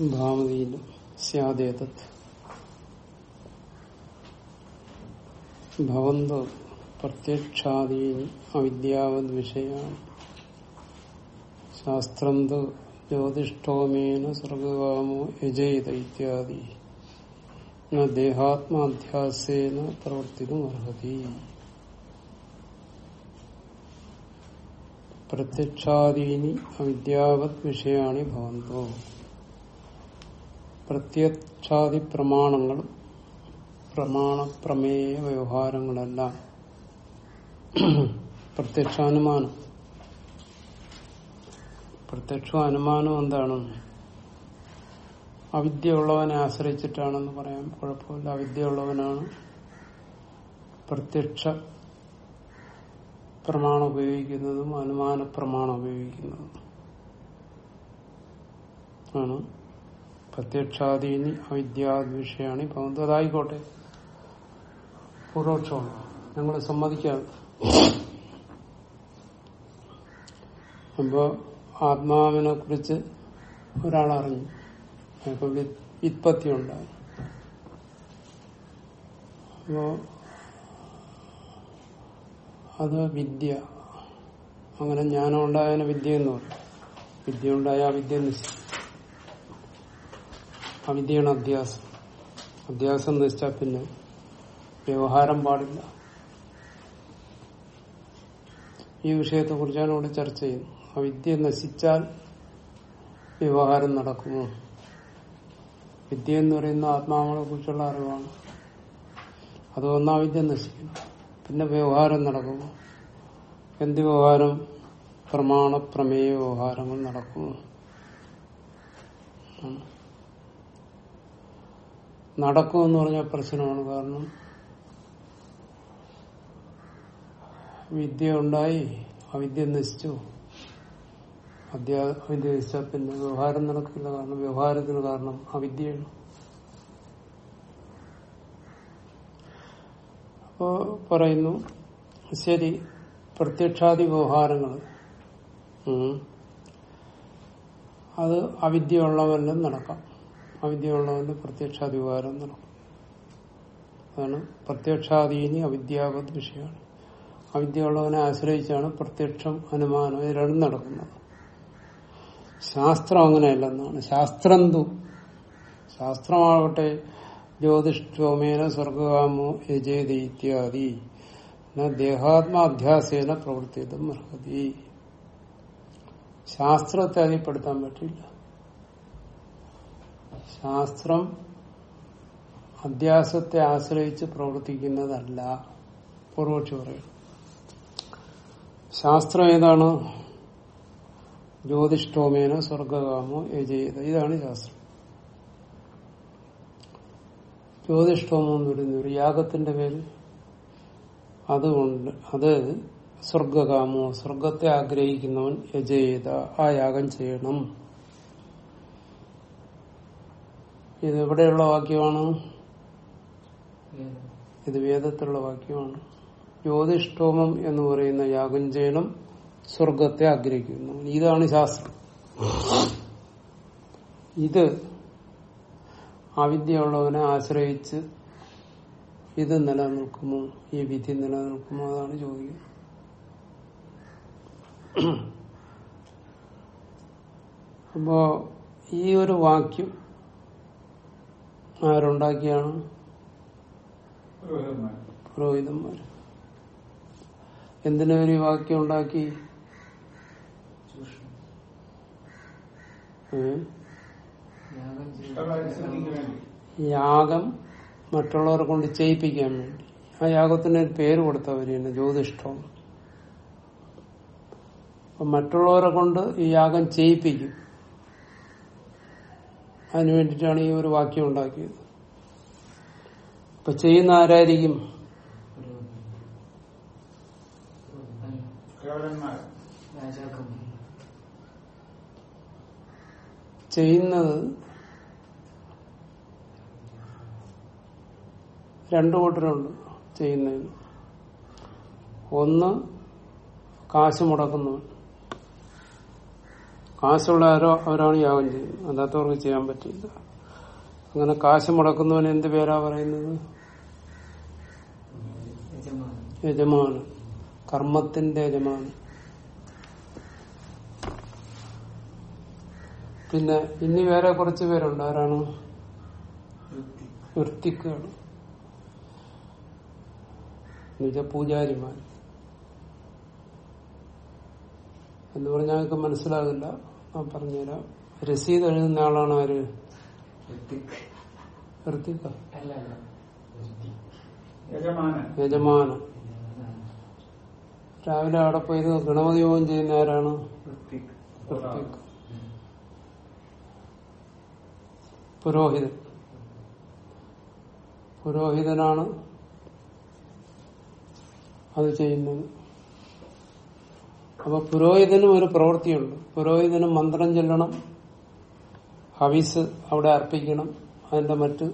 ഭാമതിയിലും സ്യാദേതത്. ഭവന്തോ പ്രത്യക്ഷാദീനി അവിദ്യാവത് വിഷയാണ് ശാസ്ത്രം തു ജ്യോതിഷ്ടോമേന സ്വർഗകാമോ യജയിത ഇത്യാദി ദേഹാത്മാധ്യാസേന പ്രവർത്തിക്കും അർഹതി പ്രത്യക്ഷാദീനി അവിദ്യാവത് വിഷയാണി ഭവന്തോ. പ്രത്യക്ഷാദി പ്രമാണങ്ങളും പ്രമാണ പ്രമേയ വ്യവഹാരങ്ങളെല്ലാം പ്രത്യക്ഷാനുമാനം. പ്രത്യക്ഷ അനുമാനം എന്താണ്? അവിദ്യയുള്ളവനെ ആശ്രയിച്ചിട്ടാണെന്ന് പറയാൻ കുഴപ്പമില്ല. അവിദ്യ ഉള്ളവനാണ് പ്രത്യക്ഷ പ്രമാണം ഉപയോഗിക്കുന്നതും അനുമാന പ്രമാണം ഉപയോഗിക്കുന്നതും ആണ്. പ്രത്യക്ഷാദീനി അവിദ്യാദ്വിഷയാണ് ഭവന്ത് അതായിക്കോട്ടെ. പൂർവക്ഷമാണ് ഞങ്ങൾ സമ്മതിക്കാം. അപ്പോ ആത്മാവിനെ കുറിച്ച് ഒരാൾ അറിഞ്ഞു അപ്പൊ വിത്പത്തി ഉണ്ടായി അപ്പോ അത് വിദ്യ. അങ്ങനെ ജ്ഞാനം ഉണ്ടായതിനെ വിദ്യ എന്ന് പറയും. വിദ്യ ഉണ്ടായ ആ വിദ്യ നശിച്ചു അവിദ്യയാണ് അധ്യാസം. അധ്യാസം എന്ന് വെച്ചാൽ പിന്നെ വ്യവഹാരം പാടില്ല. ഈ വിഷയത്തെ കുറിച്ചാണ് ഇവിടെ ചർച്ച ചെയ്യുന്നത്. അവിദ്യ നശിച്ചാൽ വ്യവഹാരം നടക്കുമോ? വിദ്യ എന്ന് പറയുന്ന ആത്മാവിനെ കുറിച്ചുള്ള അറിവാണ്. അത് ഒന്നാ വിദ്യ നശിക്കുന്നു പിന്നെ വ്യവഹാരം നടക്കുമോ? എന്ത് വ്യവഹാരം? പ്രമാണ പ്രമേയ വ്യവഹാരങ്ങൾ നടക്കുമോ? നടക്കുമെന്ന് പറഞ്ഞ പ്രശ്നമാണ്. കാരണം വിദ്യ ഉണ്ടായി അവിദ്യ നശിച്ചു. അവിദ്യ നശിച്ചാൽ പിന്നെ വ്യവഹാരം നടക്കില്ല. കാരണം വ്യവഹാരത്തിന് കാരണം അവിദ്യയാണ്. അപ്പോ പറയുന്നു ശരി പ്രത്യക്ഷാദി വ്യവഹാരങ്ങൾ. അത് അവിദ്യ ഉള്ളവരിലും നടക്കാം. അവിദ്യയുള്ളവന്റെ പ്രത്യക്ഷാധികാരം നടക്കും അതാണ് പ്രത്യക്ഷാധീനി അവിദ്യാപത് വിഷയമാണ്. അവിദ്യയുള്ളവനെ ആശ്രയിച്ചാണ് പ്രത്യക്ഷം അനുമാനം ഇത് രണ്ടും നടക്കുന്നത്. ശാസ്ത്രം അങ്ങനെയല്ലെന്നാണ്. ശാസ്ത്രം തു ശാസ്ത്രമാവട്ടെ ജ്യോതിഷ്ഠോമേന സ്വർഗകാമോ യജേതി ഇത്യാദി. ദേഹാത്മാധ്യാസേന പ്രവർത്തിയതും അർഹതി. ശാസ്ത്രത്തെ അതിൽപ്പെടുത്താൻ പറ്റില്ല. ശാസ്ത്രം അധ്യാസത്തെ ആശ്രയിച്ച് പ്രവർത്തിക്കുന്നതല്ല. പൂർവക്ഷി പറയും. ശാസ്ത്രം ഏതാണ്? ജ്യോതിഷ്ടോമേന സ്വർഗകാമോ യജയത ഇതാണ് ശാസ്ത്രം. ജ്യോതിഷ്ടോമം എന്ന് പറയുന്ന ഒരു യാഗത്തിന്റെ പേര് അതുകൊണ്ട് അത് സ്വർഗകാമോ സ്വർഗത്തെ ആഗ്രഹിക്കുന്നവൻ യജേത. ആ യാഗം ചെയ്യണം. ഇത് എവിടെയുള്ള വാക്യമാണ്? ഇത് വേദത്തിലുള്ള വാക്യമാണ്. ജ്യോതിഷ്ടോമം എന്ന് പറയുന്ന യാഗം ചെയ്യണം സ്വർഗത്തെ ആഗ്രഹിക്കുന്നു. ഇതാണ് ശാസ്ത്രം. ഇത് അവിദ്യയുള്ളവനെ ആശ്രയിച്ച് ഇത് നിലനിൽക്കുമോ? ഈ വിധി നിലനിൽക്കുമോ? അതാണ് ചോദിക്കുന്നത് അപ്പോ ഈ ഒരു വാക്യം ആരുണ്ടാക്കിയാണ്? പുരോഹിതന്മാർ. എന്തിനൊരു വാക്യം ഉണ്ടാക്കി? യാഗം മറ്റുള്ളവരെ കൊണ്ട് ചെയ്യിപ്പിക്കാൻ വേണ്ടി. ആ യാഗത്തിന് ഒരു പേര് കൊടുത്തവരെയാണ് ജ്യോതിഷ്ടം അപ്പൊ മറ്റുള്ളവരെ കൊണ്ട് ഈ യാഗം ചെയ്യിപ്പിക്കും. അതിനു വേണ്ടിയിട്ടാണ് ഈ ഒരു വാക്യം ഉണ്ടാക്കിയത്. അപ്പൊ ചെയ്യുന്ന ആരായിരിക്കും? ചെയ്യുന്നത് രണ്ടു കൂട്ടരുണ്ട് ചെയ്യുന്നതിന്. ഒന്ന് കാശ് മുടക്കുന്നവൻ. കാശുള്ള ആരോ അവരാണ് യാഗം ചെയ്യുന്നത് അല്ലാത്തവർക്ക് ചെയ്യാൻ പറ്റില്ല. അങ്ങനെ കാശ് മുടക്കുന്നവന് എന്ത് പേരാ പറയുന്നത്? യജമാണ് കർമ്മത്തിന്റെ യജമാന് പിന്നെ ഇനി വേറെ കുറച്ച് പേരുണ്ട്. ആരാണ്? വൃത്തി വൃത്തിക്കുകൾ എന്നുവെച്ചാൽ പൂജാരിമാർ എന്ന് പറഞ്ഞാൽ നിങ്ങൾക്ക് മനസ്സിലാകില്ല ഞാൻ പറഞ്ഞുതരാം. രസീത് എഴുതുന്ന ആളാണ് ആര്? യജമാന യജമാനൻ. യജമാനൻ. രാവിലെ അവിടെ പോയി ഗണപതി യോഗം ചെയ്യുന്ന ആരാണ്? പുരോഹിതൻ. പുരോഹിതനാണ് അത് ചെയ്യുന്നത്. അപ്പൊ പുരോഹിതനും ഒരു പ്രവൃത്തിയുണ്ട്. പുരോഹിതനും മന്ത്രം ചെല്ലണം ഹവിസ് അവിടെ അർപ്പിക്കണം അതിന്റെ മറ്റ്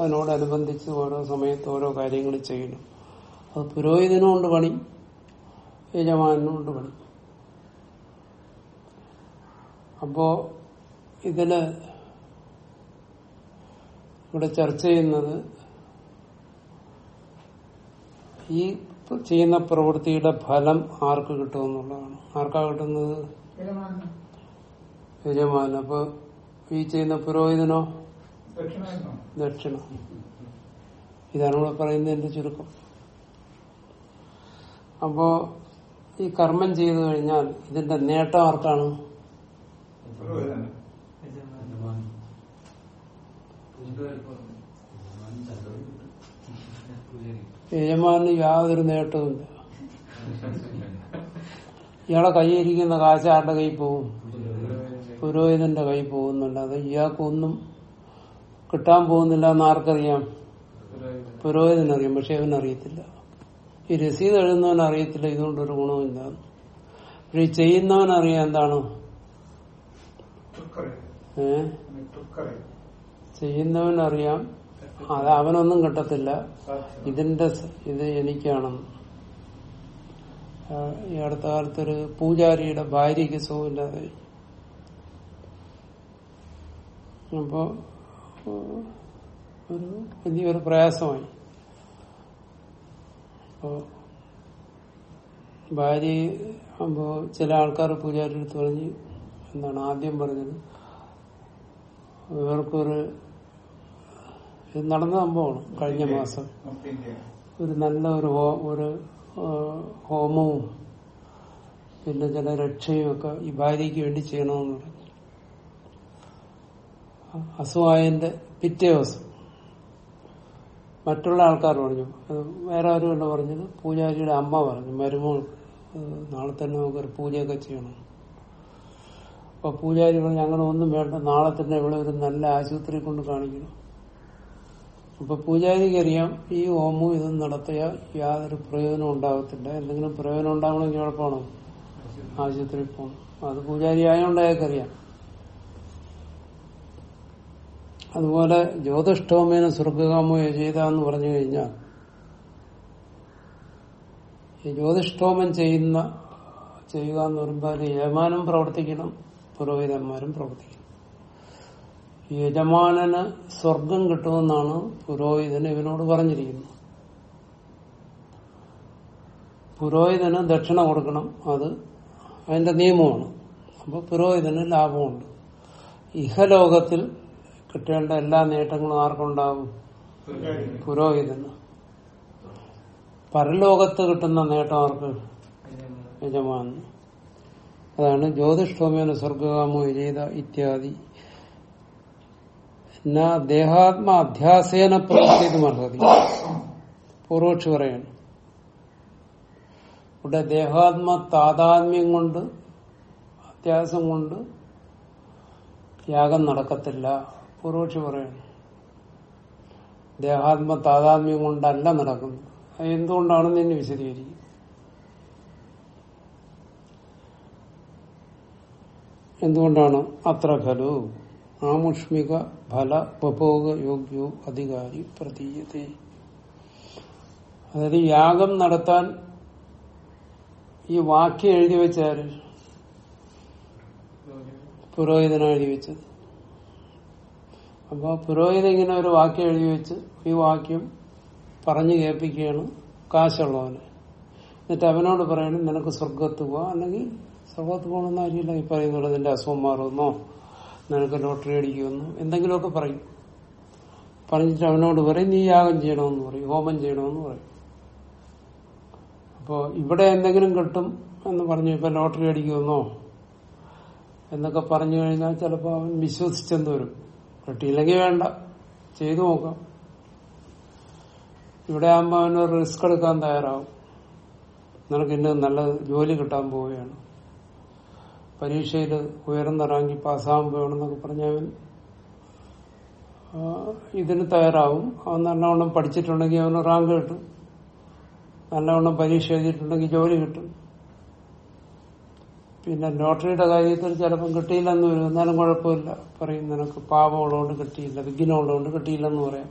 അതിനോടനുബന്ധിച്ച് ഓരോ സമയത്ത് ഓരോ കാര്യങ്ങൾ ചെയ്യണം. അത് പുരോഹിതനും ഉണ്ട് പണി യജമാനും ഉണ്ട് പണി. അപ്പോ ഇതിൽ ഇവിടെ ചർച്ച ചെയ്യുന്നത് ഈ ചെയ്യുന്ന പ്രവൃത്തിയുടെ ഫലം ആർക്ക് കിട്ടുമെന്നുള്ളതാണ് ആർക്കാ കിട്ടുന്നത്? യജമാനൻ യജമാൻ അപ്പൊ ഈ ചെയ്യുന്ന പുരോഹിതനോ? ദക്ഷിണ. ഇതാണ് ഇവിടെ പറയുന്നതിന്റെ ചുരുക്കം. അപ്പോ ഈ കർമ്മം ചെയ്തു കഴിഞ്ഞാൽ ഇതിന്റെ നേട്ടം ആർക്കാണ്? പുരോഹിതൻ യജമാനൻ യജമാന് യാതൊരു നേട്ടവുമില്ല ഇയാളെ കൈയിരിക്കുന്ന കാശ് ആരുടെ കൈ പോവും പുരോഹിതന്റെ കൈ പോകുന്നുണ്ട് ഇയാൾക്കൊന്നും കിട്ടാൻ പോകുന്നില്ല എന്ന് ആർക്കറിയാം? പുരോഹിതനറിയാം പക്ഷെ അവനറിയത്തില്ല. ഈ രസീത് എഴുതുന്നവൻ അറിയത്തില്ല ഇതുകൊണ്ടൊരു ഗുണമില്ല പക്ഷെ ഈ ചെയ്യുന്നവനറിയാം എന്താണ്? ഏ? ചെയ്യുന്നവൻ അറിയാം അത് അവനൊന്നും കിട്ടത്തില്ല. ഇതിന്റെ ഇത് എനിക്കാണെന്ന് ഈ അടുത്ത കാലത്തൊരു പൂജാരിയുടെ ഭാര്യയ്ക്ക് സുഖമില്ലാതെ അപ്പോ ഒരു വലിയൊരു പ്രയാസമായി. അപ്പോ ഭാര്യ അപ്പോ ചില ആൾക്കാർ പൂജാരിയെടുത്ത് പറഞ്ഞ് എന്താണ് ആദ്യം പറഞ്ഞത്? ഇവർക്കൊരു ഇത് നടന്ന സംഭവമാണ് കഴിഞ്ഞ മാസം. ഒരു നല്ല ഒരു ഹോ- ഒരു ഹോമവും പിന്നെ ചില രക്ഷയും ഒക്കെ ഈ ഭാര്യയ്ക്ക് വേണ്ടി ചെയ്യണമെന്ന് പറഞ്ഞു. അസുവായന്റെ അസുഖായന്റെ പിറ്റേ ദിവസം മറ്റുള്ള ആൾക്കാർ പറഞ്ഞു. അത് വേറെ ആരുമല്ല പറഞ്ഞത്. പൂജാരിയുടെ അമ്മ പറഞ്ഞു മരുമോൾ നാളെ തന്നെ നമുക്കൊരു പൂജയൊക്കെ ചെയ്യണം. അപ്പൊ പൂജാരി പറഞ്ഞു അങ്ങനെ ഒന്നും വേണ്ട. നാളെ തന്നെ ഇവിടെ ഒരു നല്ല ആശുപത്രി കൊണ്ട് കാണിക്കണം. അപ്പൊ പൂജാരിക്ക് അറിയാം ഈ ഹോമവും ഇതും നടത്തിയാൽ യാതൊരു പ്രയോജനം ഉണ്ടാകത്തില്ല. എന്തെങ്കിലും പ്രയോജനം ഉണ്ടാകണമെങ്കിൽ എളുപ്പമാണോ ആശുപത്രിയിൽ പോകണം അത് പൂജാരി ആയതുകൊണ്ട് അയാൾക്കറിയാം അതുപോലെ ജ്യോതിഷ്ഠോമേന സ്വർഗകാമോ ചെയ്ത എന്ന് പറഞ്ഞു കഴിഞ്ഞാൽ ഈ ജ്യോതിഷ്ഠോമൻ ചെയ്യുന്ന ചെയ്യുക എന്ന് പറയുമ്പോൾ യജമാനും പ്രവർത്തിക്കണം പുരോഹിതന്മാരും പ്രവർത്തിക്കണം. യജമാനന് സ്വർഗം കിട്ടുമെന്നാണ് പുരോഹിതൻ ഇവനോട് പറഞ്ഞിരിക്കുന്നത്. പുരോഹിതന് ദക്ഷിണ കൊടുക്കണം അത് അതിന്റെ നിയമമാണ്. അപ്പൊ പുരോഹിതന് ലാഭമുണ്ട്. ഇഹലോകത്തിൽ കിട്ടേണ്ട എല്ലാ നേട്ടങ്ങളും ആർക്കുണ്ടാവും? പുരോഹിതന്. പരലോകത്ത് കിട്ടുന്ന നേട്ടം ആർക്ക്? യജമാനന്. അതാണ് ജ്യോതിഷ്ഠോമേന സ്വർഗകാമോ ഇത്യാദി. ദേഹാത്മ അധ്യാസേന പ്രവർത്തിക്കും അർഹതി പൂർവക്ഷി പറയാണ്. ഇവിടെ ദേഹാത്മ താതാത്മ്യം കൊണ്ട് അത്യാസം കൊണ്ട് യാഗം നടക്കത്തില്ല. പൂർവക്ഷി പറയാണ്. ദേഹാത്മ താതാത്മ്യം കൊണ്ടല്ല നടക്കുന്നത്. എന്തുകൊണ്ടാണെന്ന് എന്നെ വിശദീകരിക്കും. എന്തുകൊണ്ടാണ്? അത്ര ഖലു. ആമുഷ്മിക ഫല ഉപഭോഗ യോഗ്യോ അധികാരി പ്രതീയത. അതായത് യാഗം നടത്താൻ ഈ വാക്യം എഴുതി വെച്ചാൽ പുരോഹിതനാണ് എഴുതി വെച്ചത്. അപ്പോൾ പുരോഹിതൻ ഇങ്ങനെ ഒരു വാക്യം എഴുതി വെച്ച് ഈ വാക്യം പറഞ്ഞു കേൾപ്പിക്കുകയാണ് കാശുള്ളവന്. എന്നിട്ട് അവനോട് പറയണം നിനക്ക് സ്വർഗത്ത് പോവാ. അല്ലെങ്കിൽ സ്വർഗത്ത് പോകണമെന്ന് അറിയില്ല ഈ പറയുന്നത് നിന്റെ അസുഖം മാറുമെന്നോ? നിനക്ക് ലോട്ടറി അടിക്കുമെന്നും എന്തെങ്കിലുമൊക്കെ പറയും. പറഞ്ഞിട്ട് അവനോട് പറയും നീ യാഗം ചെയ്യണമെന്ന് പറയും ഹോമം ചെയ്യണമെന്ന് പറയും. അപ്പോ ഇവിടെ എന്തെങ്കിലും കിട്ടും എന്ന് പറഞ്ഞു ഇപ്പൊ ലോട്ടറി അടിക്കുമെന്നോ എന്നൊക്കെ പറഞ്ഞു കഴിഞ്ഞാൽ ചിലപ്പോൾ അവൻ വിശ്വസിച്ചെന്ന് വരും. കിട്ടിയില്ലെങ്കിൽ വേണ്ട ചെയ്തു നോക്കാം. ഇവിടെ ആകുമ്പോൾ അവന് റിസ്ക് എടുക്കാൻ തയ്യാറാവും. നിനക്ക് ഇന്ന് നല്ല ജോലി കിട്ടാൻ പോവുകയാണ്. പരീക്ഷയിൽ ഉയർന്ന റാങ്കിൽ പാസ്സാകാൻ പോകണമെന്നൊക്കെ പറഞ്ഞവൻ ഇതിന് തയ്യാറാവും. അവൻ നല്ലവണ്ണം പഠിച്ചിട്ടുണ്ടെങ്കിൽ അവന് റാങ്ക് കിട്ടും. നല്ലവണ്ണം പരീക്ഷ എഴുതിയിട്ടുണ്ടെങ്കിൽ ജോലി കിട്ടും. പിന്നെ ലോട്ടറിയുടെ കാര്യത്തിൽ ചിലപ്പം കിട്ടിയില്ലെന്ന് വരും. എന്നാലും കുഴപ്പമില്ല. പറയും നിനക്ക് പാപമുള്ളതുകൊണ്ട് കിട്ടിയില്ല വിഘ്നമുള്ളതുകൊണ്ട് കിട്ടിയില്ലെന്ന് പറയാം.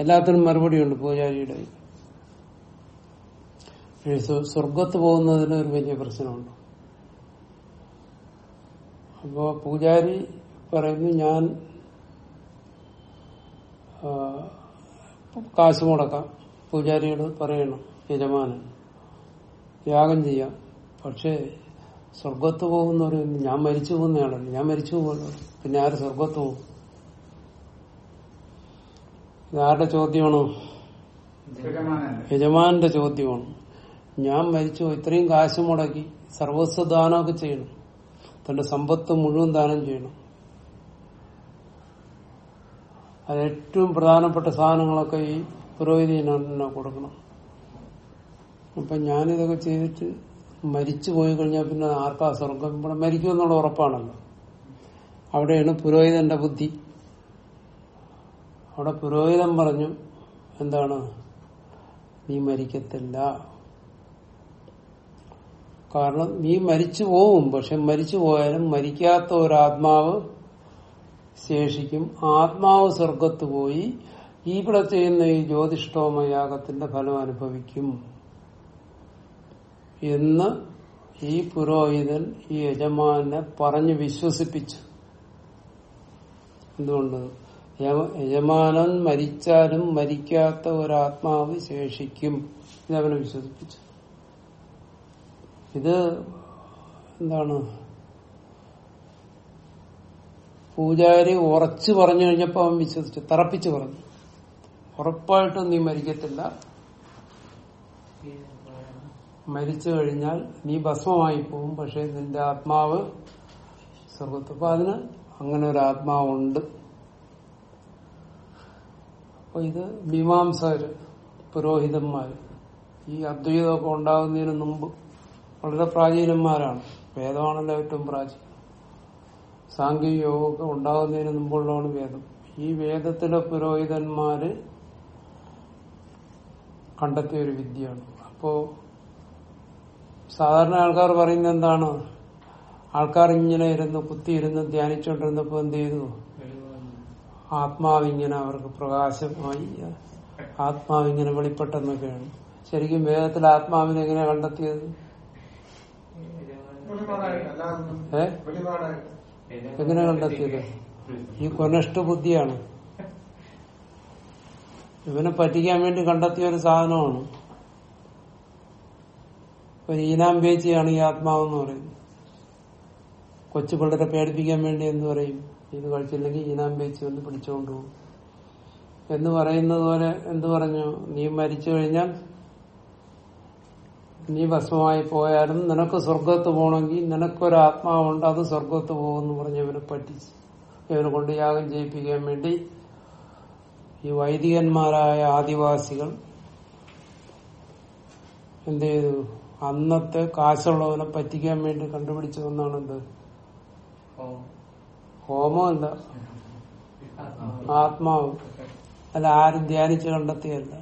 എല്ലാത്തിനും മറുപടിയുണ്ട് പൂജാരിയുടെ സ്വർഗത്ത് പോകുന്നതിന് ഒരു വലിയ പ്രശ്നമുണ്ട്. അപ്പോ പൂജാരി പറയുന്നു ഞാൻ കാശ് മുടക്കാം. പൂജാരിയോട് പറയണം യജമാനൻ യാഗം ചെയ്യാം. പക്ഷേ സ്വർഗത്ത് പോകുന്നവർ ഞാൻ മരിച്ചു പോകുന്നയാളല്ല ഞാൻ മരിച്ചു പോകുന്നു പിന്നെ ആര് സ്വർഗത്ത് പോകും? ഇതാരുടെ ചോദ്യമാണോ? യജമാനന്റെ ചോദ്യമാണ്. ഞാൻ മരിച്ചു. ഇത്രയും കാശ് മുടക്കി സർവസ്വദാനമൊക്കെ ചെയ്യണം. തന്റെ സമ്പത്ത് മുഴുവൻ ദാനം ചെയ്യണം. അത് ഏറ്റവും പ്രധാനപ്പെട്ട സാധനങ്ങളൊക്കെ ഈ പുരോഹിതനെ കൊടുക്കണം. അപ്പൊ ഞാനിതൊക്കെ ചെയ്തിട്ട് മരിച്ചു പോയി കഴിഞ്ഞാൽ പിന്നെ ആർക്കാ സ്വർഗം? ഇവിടെ മരിക്കുമെന്നുള്ള ഉറപ്പാണല്ലോ. അവിടെയാണ് പുരോഹിതന്റെ ബുദ്ധി. അവിടെ പുരോഹിതൻ പറഞ്ഞു എന്താണ്? നീ മരിക്കത്തില്ല. കാരണം നീ മരിച്ചു പോവും. പക്ഷെ മരിച്ചു പോയാലും മരിക്കാത്ത ഒരാത്മാവ് ശേഷിക്കും. ആത്മാവ് സ്വർഗത്ത് പോയി ഇവിടെ ചെയ്യുന്ന ഈ ജ്യോതിഷ്ടോമയാഗത്തിന്റെ ഫലം അനുഭവിക്കും എന്ന് ഈ പുരോഹിതൻ ഈ യജമാനെ പറഞ്ഞു വിശ്വസിപ്പിച്ചു. എന്തുകൊണ്ട്? യജമാനൻ മരിച്ചാലും മരിക്കാത്ത ഒരാത്മാവ് ശേഷിക്കും ഇതവനെ വിശ്വസിപ്പിച്ചു. ഇത് എന്താണ്? പൂജാരി ഉറച്ചു പറഞ്ഞു കഴിഞ്ഞപ്പോ അവൻ വിശ്വസിച്ചു തറപ്പിച്ചു പറഞ്ഞു. ഉറപ്പായിട്ടും നീ മരിക്കത്തില്ല. മരിച്ചു കഴിഞ്ഞാൽ നീ ഭസ്മമായി പോവും പക്ഷെ നിന്റെ ആത്മാവ് സ്വർഗത്ത് അതിന് അങ്ങനെ ഒരു ആത്മാവുണ്ട്. അപ്പൊ ഇത് മീമാംസകര് പുരോഹിതന്മാര്. ഈ അദ്വൈതമൊക്കെ ഉണ്ടാകുന്നതിന് മുമ്പ് വളരെ പ്രാചീനന്മാരാണ്. വേദമാണല്ലോ ഏറ്റവും പ്രാചീനം. സാങ്കേതിക യോഗമൊക്കെ ഉണ്ടാകുന്നതിന് മുമ്പുള്ളതാണ് വേദം. ഈ വേദത്തിലെ പുരോഹിതന്മാര് കണ്ടെത്തിയ ഒരു വിദ്യയാണ്. അപ്പോ സാധാരണ ആൾക്കാർ പറയുന്നത് എന്താണ്? ആൾക്കാർ ഇങ്ങനെ ഇരുന്ന് കുത്തിയിരുന്ന് ധ്യാനിച്ചുകൊണ്ടിരുന്നപ്പോ എന്ത് ചെയ്തു? ആത്മാവിങ്ങനെ അവർക്ക് പ്രകാശമായി ആത്മാവിങ്ങനെ വെളിപ്പെട്ടെന്നൊക്കെയാണ്. ശരിക്കും വേദത്തിൽ ആത്മാവിനെ എങ്ങനെ കണ്ടെത്തിയത്? ഏ? എങ്ങനെ കണ്ടെത്തിയത്? ഈ കൊനഷ്ട ബുദ്ധിയാണ് ഇവനെ പറ്റിക്കാൻ വേണ്ടി കണ്ടെത്തിയ ഒരു സാധനമാണ്. ഒരു ഈനാം പേച്ചിയാണ് ഈ ആത്മാവെന്ന് പറയുന്നത്. കൊച്ചു പിള്ളേരെ പേടിപ്പിക്കാൻ വേണ്ടി എന്ന് പറയും. ഇത് കഴിച്ചില്ലെങ്കിൽ ഈനാം പേച്ചി ഒന്ന് പിടിച്ചുകൊണ്ടു പോകും. എന്ന് പറയുന്നത് പോലെ എന്തു പറഞ്ഞു? നീ മരിച്ചു കഴിഞ്ഞാൽ നീ ഭസ്മമായി പോയാലും നിനക്ക് സ്വർഗത്ത് പോകണമെങ്കിൽ നിനക്കൊരു ആത്മാവുണ്ട് അത് സ്വർഗത്ത് പോകുമെന്ന് പറഞ്ഞ് ഇവനെ പറ്റിച്ച് ഇവനെ കൊണ്ട് യാഗം ചെയ്യിപ്പിക്കാൻ വേണ്ടി ഈ വൈദികന്മാരായ ആദിവാസികൾ എന്ത് ചെയ്തു? അന്നത്തെ കാശുള്ളവനെ പറ്റിക്കാൻ വേണ്ടി കണ്ടുപിടിച്ചു ഒന്നാണ് എന്ത് ഹോമമല്ല. ആത്മാവ്. അല്ല ആരും ധ്യാനിച്ച് കണ്ടെത്തിയല്ല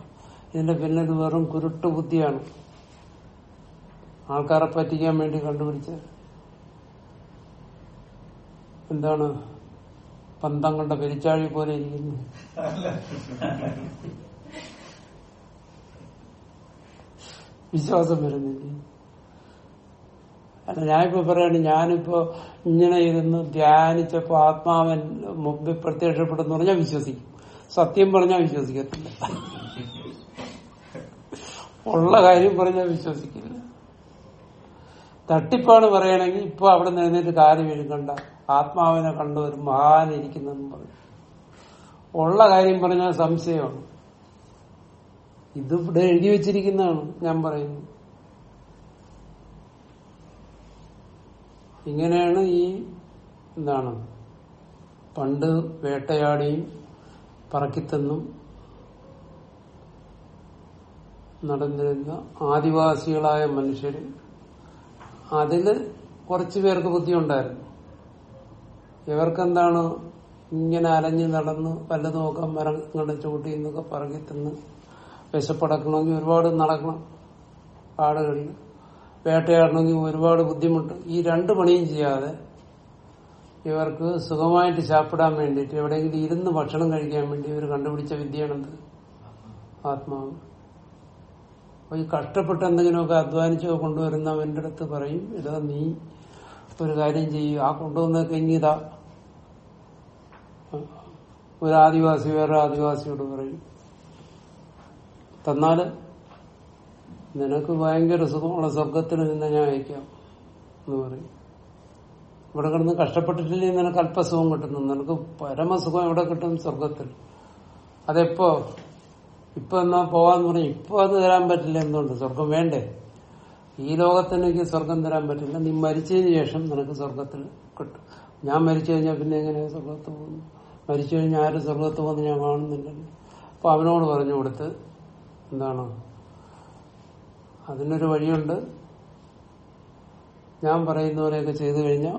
ഇതിന്റെ പിന്നിൽ വെറും കുരുട്ട് ബുദ്ധിയാണ് ആൾക്കാരെ പറ്റിക്കാൻ വേണ്ടി കണ്ടുപിടിച്ച എന്താണ് പന്തങ്ങളുടെ പെരിച്ചാഴി പോലെ ഇരിക്കുന്നു. വിശ്വാസം വരുന്നില്ല. അല്ല ഞാനിപ്പോ പറയാണ് ഞാനിപ്പോ ഇങ്ങനെ ഇരുന്ന് ധ്യാനിച്ചപ്പോ ആത്മാവൻ മുമ്പിൽ പ്രത്യക്ഷപ്പെടുന്നു പറഞ്ഞാൽ വിശ്വസിക്കും. സത്യം പറഞ്ഞാൽ വിശ്വസിക്കത്തില്ല. ഉള്ള കാര്യം പറഞ്ഞാൽ വിശ്വസിക്കില്ല തട്ടിപ്പാണ് പറയണമെങ്കിൽ ഇപ്പൊ അവിടെ എഴുന്നേറ്റ് കാര്യം എഴുകണ്ട ആത്മാവിനെ കണ്ട ഒരു മഹാൻ പറഞ്ഞു. ഉള്ള കാര്യം പറഞ്ഞാൽ സംശയമാണ്. ഇതിവിടെ എഴുതി വെച്ചിരിക്കുന്നതാണ് ഞാൻ പറയുന്നത്. ഇങ്ങനെയാണ് ഈ എന്താണ്? പണ്ട് വേട്ടയാടിയും പറക്കിത്തെന്നും നടന്നിരുന്ന ആദിവാസികളായ മനുഷ്യര് അതിൽ കുറച്ചു പേർക്ക് ബുദ്ധി ഉണ്ടായിരുന്നു ഇവർക്കെന്താണ് ഇങ്ങനെ അലഞ്ഞു നടന്ന് വല്ലതുമൊക്കെ മരങ്ങളുടെ ചൂട്ടി എന്നൊക്കെ പറകി തിന്ന് വിശപ്പടക്കണമെങ്കിൽ ഒരുപാട് നടക്കണം. കാടുകളിൽ വേട്ടയാടണമെങ്കിൽ ഒരുപാട് ബുദ്ധിമുട്ട്. ഈ രണ്ട് പണിയും ചെയ്യാതെ ഇവർക്ക് സുഖമായിട്ട് ചാപ്പിടാൻ വേണ്ടിയിട്ട് എവിടെയെങ്കിലും ഇരുന്ന് ഭക്ഷണം കഴിക്കാൻ വേണ്ടി ഇവർ കണ്ടുപിടിച്ച വിദ്യയാണെന്ത് ആത്മാവ്. അപ്പൊ ഈ കഷ്ടപ്പെട്ട് എന്തെങ്കിലുമൊക്കെ അധ്വാനിച്ചോ കൊണ്ടുവരുന്നവന്റെ അടുത്ത് പറയും ഇതാ നീ ഒരു കാര്യം ചെയ്യും. ആ കൊണ്ടുവന്നൊക്കെ ഇനിതാ ഒരു ആദിവാസി വേറെ ആദിവാസിയോട് പറയും. തന്നാൽ നിനക്ക് ഭയങ്കര സുഖമുള്ള സ്വർഗത്തിൽ നിന്ന് ഞാൻ അയക്കാം എന്ന് പറയും. ഇവിടെ കിടന്ന് കഷ്ടപ്പെട്ടിട്ടില്ലെങ്കിൽ നിനക്ക് അല്പസുഖം കിട്ടുന്നു നിനക്ക് പരമസുഖം എവിടെ കിട്ടും സ്വർഗത്തിൽ അതെപ്പോ? ഇപ്പൊ എന്നാ പോവാന്ന് പറഞ്ഞു. ഇപ്പൊ അത് തരാൻ പറ്റില്ല എന്തുകൊണ്ട്? സ്വർഗം വേണ്ടേ? ഈ ലോകത്തിന് എനിക്ക് സ്വർഗം തരാൻ പറ്റില്ല. നീ മരിച്ചതിന് ശേഷം നിനക്ക് സ്വർഗത്തിൽ കിട്ടും. ഞാൻ മരിച്ചു കഴിഞ്ഞാൽ പിന്നെ എങ്ങനെ സ്വർഗത്ത് പോകുന്നു? മരിച്ചു കഴിഞ്ഞാൽ ആരും സ്വർഗത്ത് പോകുന്നു ഞാൻ കാണുന്നില്ലല്ലോ. അപ്പൊ അവനോട് പറഞ്ഞു കൊടുത്ത് എന്താണ്? അതിനൊരു വഴിയുണ്ട്. ഞാൻ പറയുന്ന പോലെയൊക്കെ ചെയ്തു കഴിഞ്ഞാൽ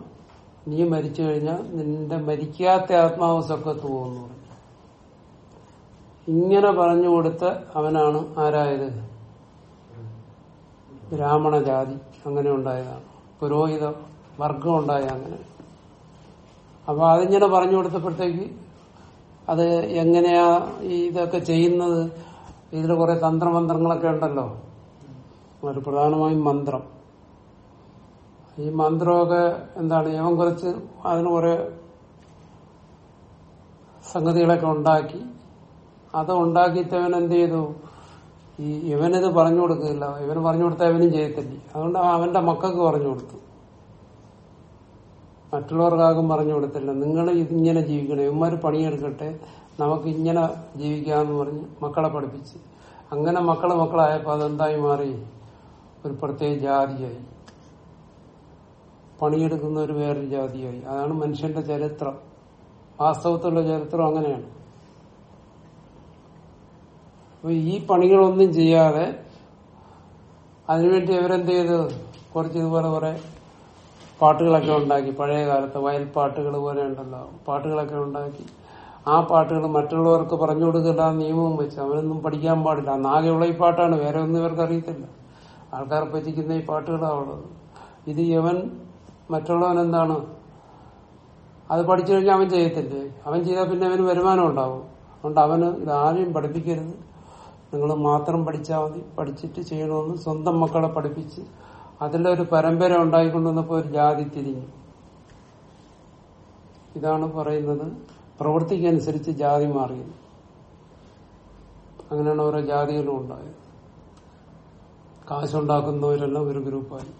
നീ മരിച്ചു കഴിഞ്ഞാൽ നിന്റെ മരിക്കാത്ത ആത്മാവ് സ്വർഗത്ത് പോകുന്നു. ഇങ്ങനെ പറഞ്ഞു കൊടുത്ത അവനാണ് ആരായത്? ബ്രാഹ്മണ ജാതി അങ്ങനെ ഉണ്ടായതാണ്. പുരോഹിത വർഗം ഉണ്ടായ അങ്ങനെ. അപ്പൊ അതിങ്ങനെ പറഞ്ഞു കൊടുത്തപ്പോഴത്തേക്ക് അത് എങ്ങനെയാ ഇതൊക്കെ ചെയ്യുന്നത്? ഇതിൽ കുറെ തന്ത്രമന്ത്രങ്ങളൊക്കെ ഉണ്ടല്ലോ. ഒരു പ്രധാനമായും മന്ത്രം. ഈ മന്ത്രമൊക്കെ എന്താണ്? ഇവൻ കുറച്ച് അതിന് കുറെ സംഗതികളൊക്കെ ഉണ്ടാക്കി അത് ഉണ്ടാക്കിയിട്ടവൻ എന്ത് ചെയ്തു? ഈ ഇവനിത് പറഞ്ഞു കൊടുക്കില്ല ഇവന് പറഞ്ഞു കൊടുത്താൽ ഇവനും ചെയ്യത്തില്ല. അതുകൊണ്ട് അവന്റെ മക്കൾക്ക് പറഞ്ഞു കൊടുത്തു. മറ്റുള്ളവർക്കാകും പറഞ്ഞു കൊടുത്തില്ല. നിങ്ങൾ ഇതിങ്ങനെ ജീവിക്കണം. ഇവന്മാർ പണിയെടുക്കട്ടെ. നമുക്ക് ഇങ്ങനെ ജീവിക്കാമെന്ന് പറഞ്ഞ് മക്കളെ പഠിപ്പിച്ച്. അങ്ങനെ മക്കളെ മക്കളായപ്പോൾ അതെന്തായി മാറി? ഒരു പ്രത്യേക ജാതിയായി. പണിയെടുക്കുന്ന ഒരു വേറൊരു ജാതിയായി. അതാണ് മനുഷ്യന്റെ ചരിത്രം. വാസ്തവത്തിലുള്ള ചരിത്രം അങ്ങനെയാണ്. അപ്പൊ ഈ പണികളൊന്നും ചെയ്യാതെ അതിനുവേണ്ടി അവരെന്ത് ചെയ്ത് കുറച്ച് ഇതുപോലെ കുറെ പാട്ടുകളൊക്കെ ഉണ്ടാക്കി. പഴയ കാലത്ത് വയൽപ്പാട്ടുകൾ പോലെ ഉണ്ടല്ലോ. പാട്ടുകളൊക്കെ ഉണ്ടാക്കി. ആ പാട്ടുകൾ മറ്റുള്ളവർക്ക് പറഞ്ഞു കൊടുക്കില്ല നിയമവും വെച്ച് അവരൊന്നും പഠിക്കാൻ പാടില്ല. നാഗെയുള്ള ഈ പാട്ടാണ്. വേറെ ഒന്നും ഇവർക്ക് അറിയത്തില്ല. ആൾക്കാർ പറ്റിക്കുന്ന ഈ പാട്ടുകളാണ് ഉള്ളത്. ഇത് യവൻ മറ്റുള്ളവൻ എന്താണ്? അത് പഠിച്ചു കഴിഞ്ഞാൽ അവൻ ചെയ്യത്തില്ലേ? അവൻ ചെയ്താൽ പിന്നെ അവന് വരുമാനം ഉണ്ടാവും. അതുകൊണ്ട് അവന് ഇതാരെയും പഠിപ്പിക്കരുത്. നിങ്ങൾ മാത്രം പഠിച്ചാൽ മതി. പഠിച്ചിട്ട് ചെയ്യണമെന്ന് സ്വന്തം മക്കളെ പഠിപ്പിച്ച് അതിലൊരു പരമ്പര ഉണ്ടായിക്കൊണ്ടുവന്നപ്പോ ഒരു ജാതി തിരിഞ്ഞു. ഇതാണ് പറയുന്നത്. പ്രവൃത്തിക്കനുസരിച്ച് ജാതി മാറിയത് അങ്ങനെയാണ് ഓരോ ജാതികളും ഉണ്ടായത്. കാശുണ്ടാക്കുന്നവരെല്ലാം ഒരു ഗ്രൂപ്പായി.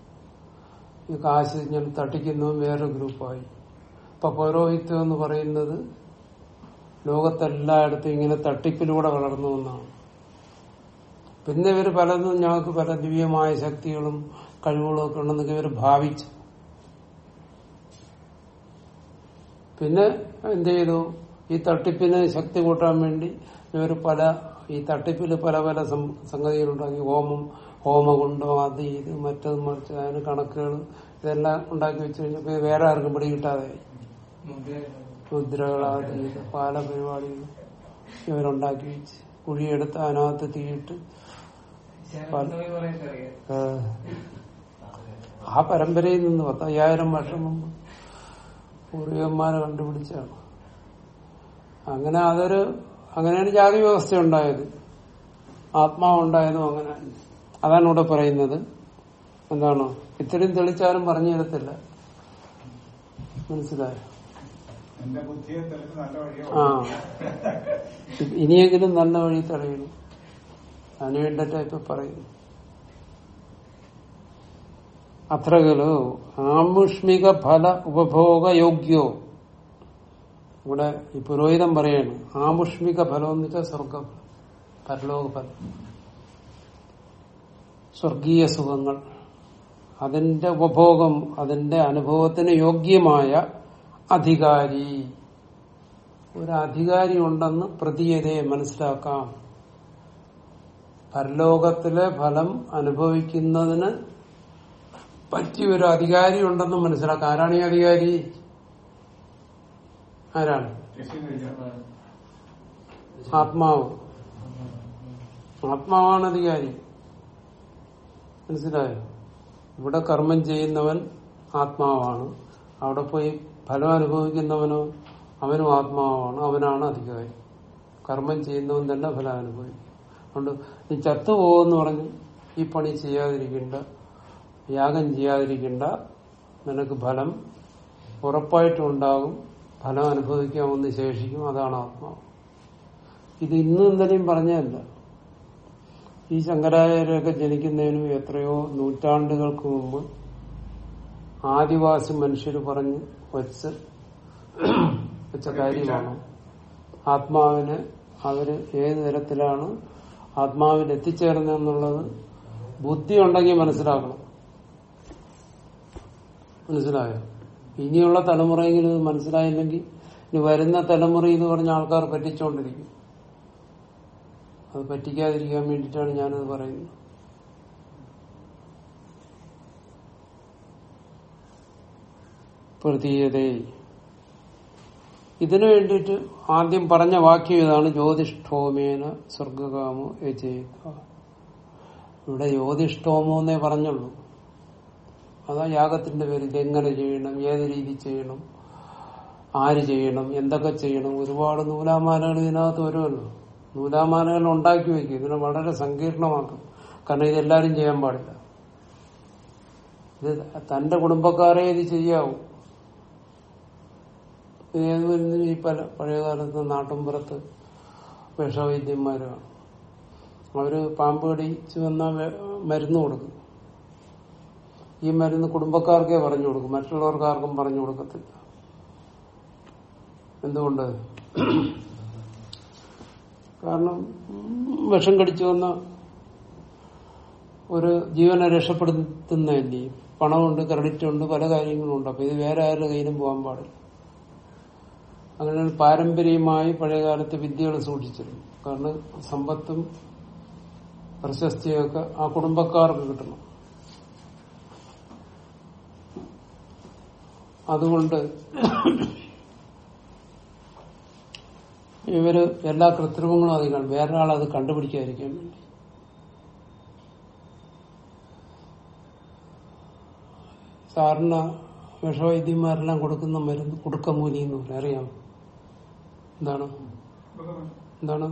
ഈ കാശ് ഇങ്ങനെ തട്ടിക്കുന്നതും വേറെ ഗ്രൂപ്പായി. ഇപ്പൊ പൗരോഹിത്യം എന്ന് പറയുന്നത് ലോകത്തെല്ലായിടത്തും ഇങ്ങനെ തട്ടിപ്പിലൂടെ വളർന്നു എന്നാണ് പിന്നെ ഇവർ പലതും ഞങ്ങൾക്ക് പല ദിവ്യമായ ശക്തികളും കഴിവുകളും ഒക്കെ ഉണ്ടെന്നൊക്കെ ഇവർ ഭാവിച്ചു. പിന്നെ എന്ത് ചെയ്തു? ഈ തട്ടിപ്പിന് ശക്തി കൂട്ടാൻ വേണ്ടി ഇവർ പല ഈ തട്ടിപ്പിൽ പല പല സംഗതികളുണ്ടാക്കി ഹോമം ഹോമകുണ്ടം അത് ഇത് മറ്റത് മറിച്ച് അതിന് കണക്കുകൾ ഇതെല്ലാം ഉണ്ടാക്കി വെച്ച് കഴിഞ്ഞപ്പോൾ വേറെ ആർക്കും പിടികിട്ടാതെ മുദ്രകൾ അത് പല പരിപാടികൾ ഇവരുണ്ടാക്കി വെച്ച് കുഴിയെടുത്ത് അതിനകത്ത് തീയിട്ട് ആ, ആ പരമ്പരയിൽ നിന്ന് പത്തയ്യായിരം വർഷം മുമ്പ് പൂർവികന്മാരെ കണ്ടുപിടിച്ചാണ്. അങ്ങനെ അതൊരു അങ്ങനെയാണ് ജാതി വ്യവസ്ഥ ഉണ്ടായത്. ആത്മാവുണ്ടായതും അങ്ങനെ. അതാണ് ഇവിടെ പറയുന്നത്. എന്താണോ? ഇത്രയും തെളിച്ചാലും പറഞ്ഞു തരത്തില്ല. മനസ്സിലായോ? ആ. ഇനിയെങ്കിലും നല്ല വഴി തെളിയണം. അതിനു ഇപ്പൊ പറയുന്നു അത്ര ഖലു ആമുഷ്മിക ഫല ഉപഭോഗ യോഗ്യോ. ഇവിടെ ഈ പുരോഹിതം പറയാണ് ആമുഷ്മിക ഫലം എന്ന് വെച്ചാൽ സ്വർഗം പരലോക ഫലം. സ്വർഗീയ സുഖങ്ങൾ അതിന്റെ ഉപഭോഗം അതിന്റെ അനുഭവത്തിന് യോഗ്യമായ അധികാരി. ഒരു അധികാരി ഉണ്ടെന്ന് പ്രതീയതയെ മനസ്സിലാക്കാം. പരലോകത്തിലെ ഫലം അനുഭവിക്കുന്നതിന് പറ്റിയ ഒരു അധികാരി ഉണ്ടെന്ന് മനസ്സിലാക്കാം. ആരാണ് ഈ അധികാരി? ആരാണ്? ആത്മാവ്. ആത്മാവാണ് അധികാരി. മനസ്സിലായോ? ഇവിടെ കർമ്മം ചെയ്യുന്നവൻ ആത്മാവാണ്. അവിടെ പോയി ഫലം അനുഭവിക്കുന്നവനോ അവനും ആത്മാവാണ്. അവനാണ് അധികാരി. കർമ്മം ചെയ്യുന്നവൻ തന്നെ ഫലം അനുഭവിക്കും. അതുകൊണ്ട് നീ ചത്തുപോകുമെന്ന് പറഞ്ഞ് ഈ പണി ചെയ്യാതിരിക്കണ്ട യാഗം ചെയ്യാതിരിക്കണ്ട. നിനക്ക് ഫലം ഉറപ്പായിട്ടും ഉണ്ടാകും. ഫലം അനുഭവിക്കാമെന്ന് ശേഷിക്കും. അതാണ് ആത്മാവ് ഇത് ഇന്നും ഇന്നലെയും പറഞ്ഞതല്ല. ഈ ശങ്കരാചാര്യരൊക്കെ ജനിക്കുന്നതിനും എത്രയോ നൂറ്റാണ്ടുകൾക്ക് മുമ്പ് ആദിവാസി മനുഷ്യർ പറഞ്ഞ് വച്ച് വെച്ച കാര്യമാണ്. ആത്മാവിനെ അവർ ഏത് തരത്തിലാണ് ആത്മാവിൽ എത്തിച്ചേർന്നെന്നുള്ളത് ബുദ്ധി ഉണ്ടെങ്കിൽ മനസ്സിലാക്കണം. മനസ്സിലായോ? ഇനിയുള്ള തലമുറയെങ്കിലും ഇത് മനസ്സിലായില്ലെങ്കിൽ ഇനി വരുന്ന തലമുറ എന്ന് പറഞ്ഞ ആൾക്കാർ പറ്റിച്ചുകൊണ്ടിരിക്കും അത് പറ്റിക്കാതിരിക്കാൻ വേണ്ടിയിട്ടാണ് ഞാനത് പറയുന്നത്. പ്രതീയതേ. ഇതിനു വേണ്ടിയിട്ട് ആദ്യം പറഞ്ഞ വാക്യം ഇതാണ് ജ്യോതിഷ്ഠോമേന സ്വർഗകാമോ യജയിക്ക ഇവിടെ ജ്യോതിഷ്ഠോമോ എന്നേ പറഞ്ഞുള്ളൂ. അതാ യാഗത്തിന്റെ പേര്. ഇതെങ്ങനെ ചെയ്യണം? ഏത് രീതി ചെയ്യണം? ആര് ചെയ്യണം? എന്തൊക്കെ ചെയ്യണം? ഒരുപാട് നൂലാമാലകൾ ഇതിനകത്ത് വരുമല്ലോ. നൂലാമാലകൾ ഉണ്ടാക്കി വെക്കും ഇതിനെ വളരെ സങ്കീർണമാക്കും. കാരണം ഇതെല്ലാരും ചെയ്യാൻ പാടില്ല. ഇത് തന്റെ കുടുംബക്കാരെ ഇത് ചെയ്യാവൂ. ഏതൊരു ഈ പല പഴയകാലത്ത് നാട്ടിൻപുറത്ത് വിഷവൈദ്യന്മാരാണ്. അവർ പാമ്പ് കടിച്ചു വന്ന മരുന്ന് കൊടുക്കും. ഈ മരുന്ന് കുടുംബക്കാർക്കേ പറഞ്ഞു കൊടുക്കും. മറ്റുള്ളവർക്ക് ആർക്കും പറഞ്ഞു കൊടുക്കത്തില്ല. എന്തുകൊണ്ട്? കാരണം വിഷം കടിച്ചു വന്ന ഒരു ജീവനെ രക്ഷപ്പെടുത്തുന്നതല്ലേ? പണമുണ്ട് ക്രെഡിറ്റ് ഉണ്ട് പല കാര്യങ്ങളും ഉണ്ട് അപ്പൊ ഇത് വേറെ ആരുടെ കയ്യിലും പോകാൻ പാടില്ല. അങ്ങനെ പാരമ്പര്യമായി പഴയകാലത്ത് വിദ്യകൾ സൂക്ഷിച്ചിരുന്നു. കാരണം സമ്പത്തും പ്രശസ്തിയൊക്കെ ആ കുടുംബക്കാർക്ക് കിട്ടണം. അതുകൊണ്ട് ഇവർ എല്ലാ കൃത്രിമങ്ങളും അധികം വേറൊരാൾ അത് കണ്ടുപിടിക്കാതിരിക്കാൻ വേണ്ടി. സാറിന് വിഷവൈദ്യന്മാരെല്ലാം കൊടുക്കുന്ന മരുന്ന് കുടുക്കമൂലി എന്ന് പറയാം. എന്താണ്? എന്താണ്?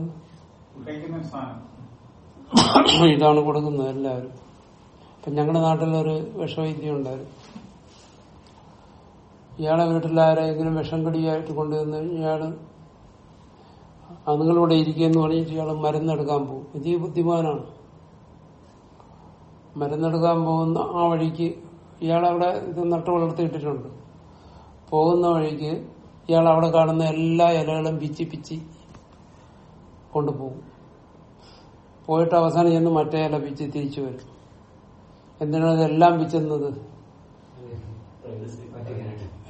ഇതാണ് കൊടുക്കുന്നത് എല്ലാവരും. ഇപ്പൊ ഞങ്ങളുടെ നാട്ടിലൊരു വിഷവൈദ്യം ഉണ്ടായിരുന്നു ഇയാളെ വീട്ടിൽ ആരെങ്കിലും വിഷം കടിയായിട്ട് കൊണ്ടുവന്ന് ഇയാൾ അതുങ്ങളിവിടെ ഇരിക്കുമെന്ന് പറഞ്ഞിട്ട് ഇയാൾ മരുന്നെടുക്കാൻ പോകും. ഇത് ബുദ്ധിമാനാണ്. മരുന്നെടുക്കാൻ പോകുന്ന ആ വഴിക്ക് ഇയാളവിടെ ഇത് നട്ടു വളർത്തിയിട്ടിട്ടുണ്ട്. പോകുന്ന വഴിക്ക് ഇയാൾ അവിടെ കാണുന്ന എല്ലാ ഇലകളും പിച്ചി പിച്ചി കൊണ്ടുപോകും. പോയിട്ട് അവസാനം ചെന്ന് മറ്റേ ഇല പിച്ചി തിരിച്ചു വരും. എന്തിനാണ് ഇതെല്ലാം പിച്ചുന്നത്?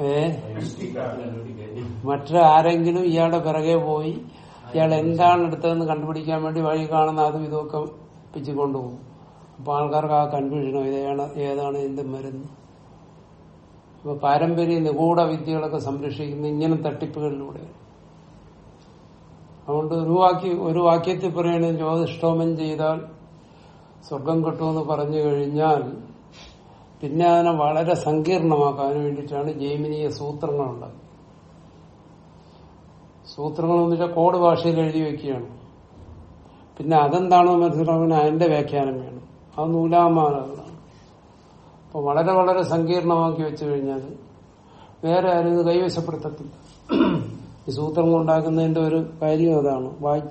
ഏ? മറ്റാരെങ്കിലും ഇയാളുടെ പിറകെ പോയി ഇയാൾ എന്താണ് എടുത്തതെന്ന് കണ്ടുപിടിക്കാൻ വേണ്ടി വഴി കാണുന്ന അതും ഇതൊക്കെ പിച്ചു കൊണ്ടുപോകും അപ്പൊ ആൾക്കാർക്ക് ആ കൺഫ്യൂഷനോ ഇതാണ് ഏതാണ് ഇതിന്റെ മരുന്ന്? അപ്പൊ പാരമ്പര്യ നിഗൂഢ വിദ്യകളൊക്കെ സംരക്ഷിക്കുന്ന ഇങ്ങനെ തട്ടിപ്പുകളിലൂടെ. അതുകൊണ്ട് ഒരു വാക്യ ഒരു വാക്യത്തിൽ പറയണേ ജ്യോതിഷ്ടോമം ചെയ്താൽ സ്വർഗം കിട്ടുമെന്ന് പറഞ്ഞു കഴിഞ്ഞാൽ പിന്നെ അതിനെ വളരെ സങ്കീർണമാക്കാൻ വേണ്ടിയിട്ടാണ് ജൈമിനീയ സൂത്രങ്ങളുണ്ടായത് സൂത്രങ്ങൾ എന്ന് വെച്ചാൽ കോഡ് ഭാഷയിൽ എഴുതി വെക്കുകയാണ്. പിന്നെ അതെന്താണോ മനസ്സിലാക്കുന്ന അതിന്റെ വ്യാഖ്യാനം വേണം. അത് നൂലാമാലകളാണ്. അപ്പൊ വളരെ വളരെ സങ്കീർണമാക്കി വെച്ചു കഴിഞ്ഞാൽ വേറെ ആരും ഇത് കൈവശപ്പെടുത്തത്തില്ല. ഈ സൂത്രം ഉണ്ടാക്കുന്നതിന്റെ ഒരു കാര്യം അതാണ്. വായി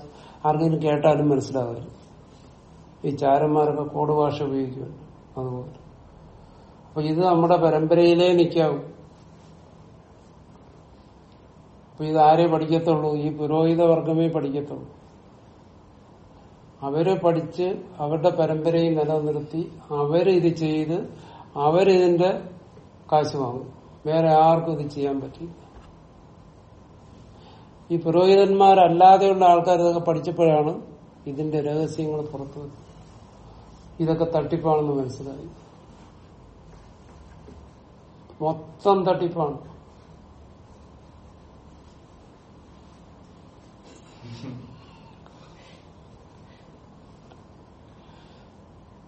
ആർക്കെങ്കിലും കേട്ടാലും മനസ്സിലാകരുത് ഈ ചാരന്മാരൊക്കെ കോട് ഭാഷ ഉപയോഗിക്കും അതുപോലെ. അപ്പൊ ഇത് നമ്മുടെ പരമ്പരയിലേ നിൽക്കാവും. അപ്പൊ ഇത് ആരെ പഠിക്കത്തുള്ളൂ? ഈ പുരോഹിത വർഗമേ പഠിക്കത്തുള്ളൂ. അവർ പഠിച്ച് അവരുടെ പരമ്പരയെ നിലനിർത്തി അവർ ഇത് ചെയ്ത് അവരിതിന്റെ കാശ് വാങ്ങും വേറെ ആർക്കും ഇത് ചെയ്യാൻ പറ്റില്ല. ഈ പുരോഹിതന്മാരല്ലാതെയുള്ള ആൾക്കാർ ഇതൊക്കെ പഠിച്ചപ്പോഴാണ് ഇതിന്റെ രഹസ്യങ്ങൾ പുറത്തു. ഇതൊക്കെ തട്ടിപ്പാണെന്ന് മനസ്സിലായി. മൊത്തം തട്ടിപ്പാണ്.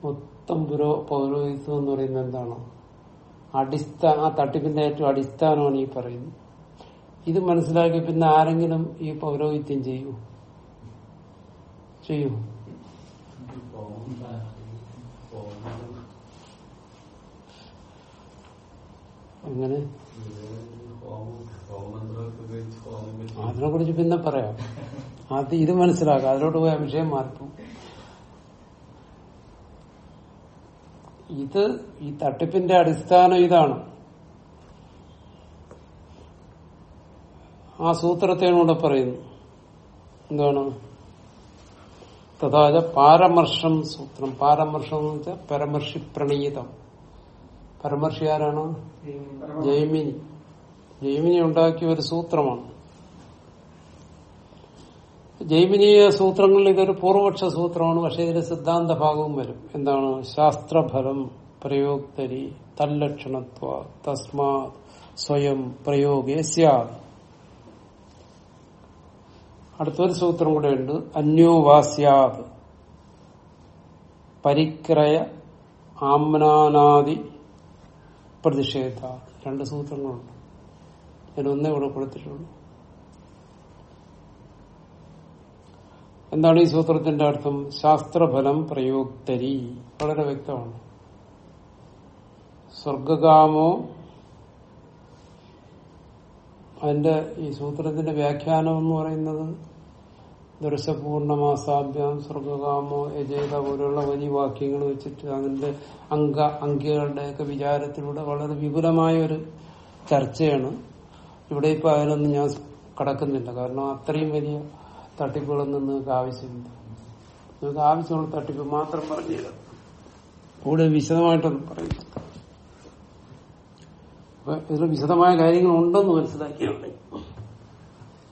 മൊത്തം പുരോ പൗരോഹിത്വം എന്ന് പറയുന്നത് എന്താണ്? അടിസ്ഥാന ആ തട്ടിപ്പിന്റെ ഏറ്റവും അടിസ്ഥാനമാണ് ഈ പറയുന്നത്. ഇത് മനസ്സിലാക്കി പിന്നെ ആരെങ്കിലും ഈ പൗരോഹിത്യം ചെയ്യൂ? ചെയ്യൂ. അങ്ങനെ അതിനെ കുറിച്ച് പിന്നെ പറയാം. അത് ഇത് മനസ്സിലാക്കാം. അതിലോട്ട് പോയ വിഷയം മാറിപ്പോ ഇത് ഈ തട്ടിപ്പിന്റെ അടിസ്ഥാനം ഇതാണ്. ആ സൂത്രത്തെയാണ് ഇവിടെ പറയുന്നു. എന്താണ്? തഥാച പാരമർശം സൂത്രം. പാരമർശം എന്ന് വെച്ചാൽ പരമർഷി പ്രണീതം. പരമർഷി ആരാണ്? ജൈമിനി. ജൈമിനി ഉണ്ടാക്കിയ ഒരു സൂത്രമാണ്. ജൈമിനീയ സൂത്രങ്ങളിൽ ഇതൊരു പൂർവപക്ഷ സൂത്രമാണ് പക്ഷെ ഇതിന് സിദ്ധാന്ത ഭാഗവും വരും. എന്താണ്? ശാസ്ത്രഫലം പ്രയോക്തരി തല്ലക്ഷണത്വ തസ്മാ സ്വയം പ്രയോഗേ അടുത്തൊരു സൂത്രം കൂടെ ഉണ്ട്. അന്യോവാസ്യാത് പരിക്രയ ആമ്നാനാദി പ്രതിഷേധ. രണ്ട് സൂത്രങ്ങളുണ്ട്. അതിലൊന്നേ ഇവിടെ കൊടുത്തിട്ടുള്ളൂ. എന്താണ് ഈ സൂത്രത്തിന്റെ അർത്ഥം? ശാസ്ത്രഫലം പ്രയോക്തരി. വളരെ വ്യക്തമാണ്. സ്വർഗകാമോ അതിന്റെ ഈ സൂത്രത്തിന്റെ വ്യാഖ്യാനം എന്ന് പറയുന്നത് ദർശപൂർണമാസാഭ്യാം സ്വർഗകാമോ യജേത പോലെയുള്ള വലിയ വാക്യങ്ങൾ വെച്ചിട്ട് അതിന്റെ അംഗ അങ്കികളുടെയൊക്കെ വിചാരത്തിലൂടെ വളരെ വിപുലമായ ഒരു ചർച്ചയാണ്. ഇവിടെ ഇപ്പൊ അതിനൊന്നും ഞാൻ കടക്കുന്നില്ല. കാരണം അത്രയും വലിയ തട്ടിപ്പുകളൊന്നും നിങ്ങൾക്ക് ആവശ്യമില്ല. നിങ്ങൾക്ക് ആവശ്യമുള്ള തട്ടിപ്പ് മാത്രം പറഞ്ഞുതരാം. കൂടെ വിശദമായിട്ടൊന്നും അപ്പൊ ഇതിൽ വിശദമായ കാര്യങ്ങൾ ഉണ്ടെന്ന് മനസ്സിലാക്കിയാണ്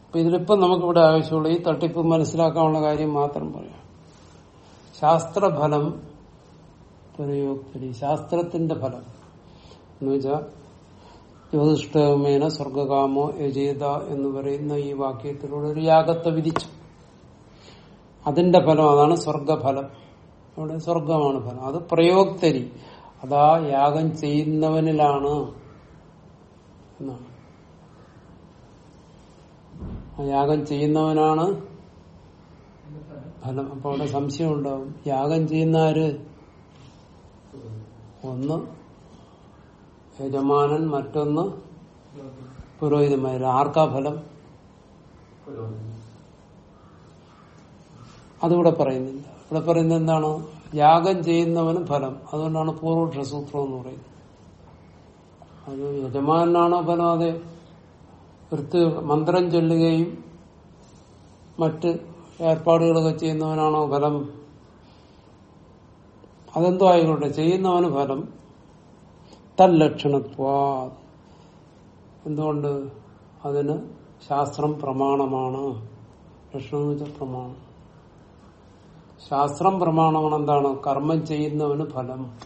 അപ്പൊ ഇതിലിപ്പം നമുക്കിവിടെ ആവശ്യമുള്ള ഈ തട്ടിപ്പ് മനസ്സിലാക്കാനുള്ള കാര്യം മാത്രം പറയാം. ശാസ്ത്രഫലം പ്രയോക്തി ശാസ്ത്രത്തിന്റെ ഫലം എന്ന് വെച്ചാൽ ജ്യോതിഷ്ടമേന സ്വർഗകാമോ യജേത എന്ന് പറയുന്ന ഈ വാക്യത്തിലൂടെ ഒരു യാഗത്തെ വിധിച്ചു. അതിന്റെ ഫലം അതാണ് സ്വർഗഫലം. അവിടെ സ്വർഗമാണ് ഫലം. അത് പ്രയോക്തരി. അതാ യാഗം ചെയ്യുന്നവനിലാണ് എന്നാണ്. യാഗം ചെയ്യുന്നവനാണ് ഫലം. അപ്പൊ അവിടെ സംശയം ഉണ്ടാവും യാഗം ചെയ്യുന്ന ആര് ഒന്ന് യജമാനൻ മറ്റൊന്ന് പുരോഹിതന്മാർ ആർക്കാ ഫലം? അതിവിടെ പറയുന്നില്ല. ഇവിടെ പറയുന്നത് എന്താണ്? യാഗം ചെയ്യുന്നവന് ഫലം. അതുകൊണ്ടാണ് പൂർവക്ഷ സൂത്രം എന്ന് പറയുന്നത്. അത് യജമാനാണോ ഫലം? അതെ. വൃത്ത് മന്ത്രം ചൊല്ലുകയും മറ്റ് ഏർപ്പാടുകളൊക്കെ ചെയ്യുന്നവനാണോ ഫലം? അതെന്തോ ആയിക്കോട്ടെ. ചെയ്യുന്നവന് ഫലം തല്ലക്ഷണത്വ എന്തുകൊണ്ട്? അതിന് ശാസ്ത്രം പ്രമാണമാണ്. ലക്ഷണം എന്ന് വെച്ചാൽ പ്രമാണം. ശാസ്ത്രം പ്രമാണമാണ് എന്താണ്? കർമ്മം ചെയ്യുന്നവന് ഫലം.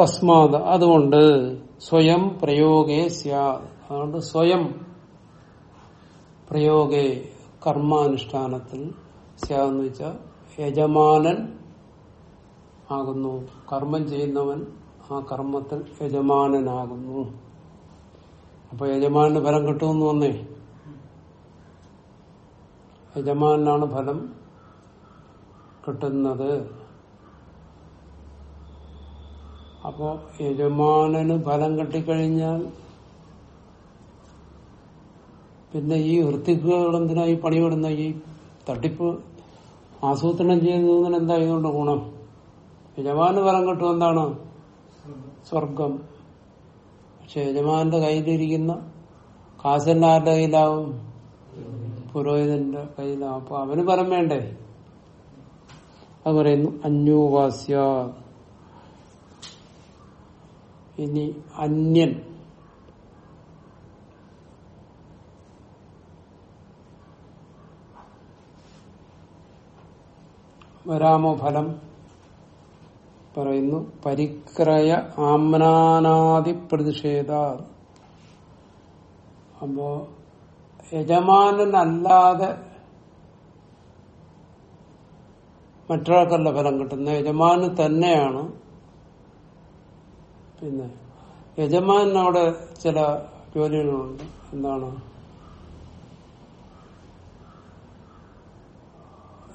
തസ്മാത് അതുകൊണ്ട് സ്വയം പ്രയോഗേ അതുകൊണ്ട് സ്വയം പ്രയോഗേ കർമാനുഷ്ഠാനത്തിൽ സ്യാന്ന് വെച്ചാൽ യജമാനൻ ആകുന്നു. കർമ്മം ചെയ്യുന്നവൻ ആ കർമ്മത്തിൽ യജമാനനാകുന്നു. അപ്പൊ യജമാനന് ഫലം കിട്ടുമെന്ന് വന്നേ. യജമാനാണ് ഫലം കിട്ടുന്നത്. അപ്പോ യജമാനന് ഫലം കിട്ടിക്കഴിഞ്ഞാൽ പിന്നെ ഈ വൃത്തിക്കുകൾ എന്തിനാ പണിപെടുന്ന ഈ തട്ടിപ്പ് ആസൂത്രണം ചെയ്യുന്നതിന് എന്തായതുകൊണ്ട് ഗുണം? യജമാന് ഫലം കിട്ടും എന്താണ് സ്വർഗം പക്ഷെ യജമാന്റെ കയ്യിലിരിക്കുന്ന കാശെല്ലാം ആരുടെ കയ്യിലാവും പുരോഹിതന്റെ കയ്യിലാവും. അപ്പൊ അവന് പറമേണ്ടേ വേണ്ടേ? അത് പറയുന്നു അന്യോപാസ്യ ഇനി അന്യൻ. വരാമോ ഫലം? പറയുന്നു പരിക്രയ ആമ്നാനാദി പ്രതിഷേധ അപ്പോ യജമാനനല്ലാതെ മറ്റൊരാൾക്കല്ല ഫലം കിട്ടുന്നത്. യജമാന് തന്നെയാണ്. പിന്നെ യജമാനവിടെ ചില ജോലികളുണ്ട്. എന്താണ്?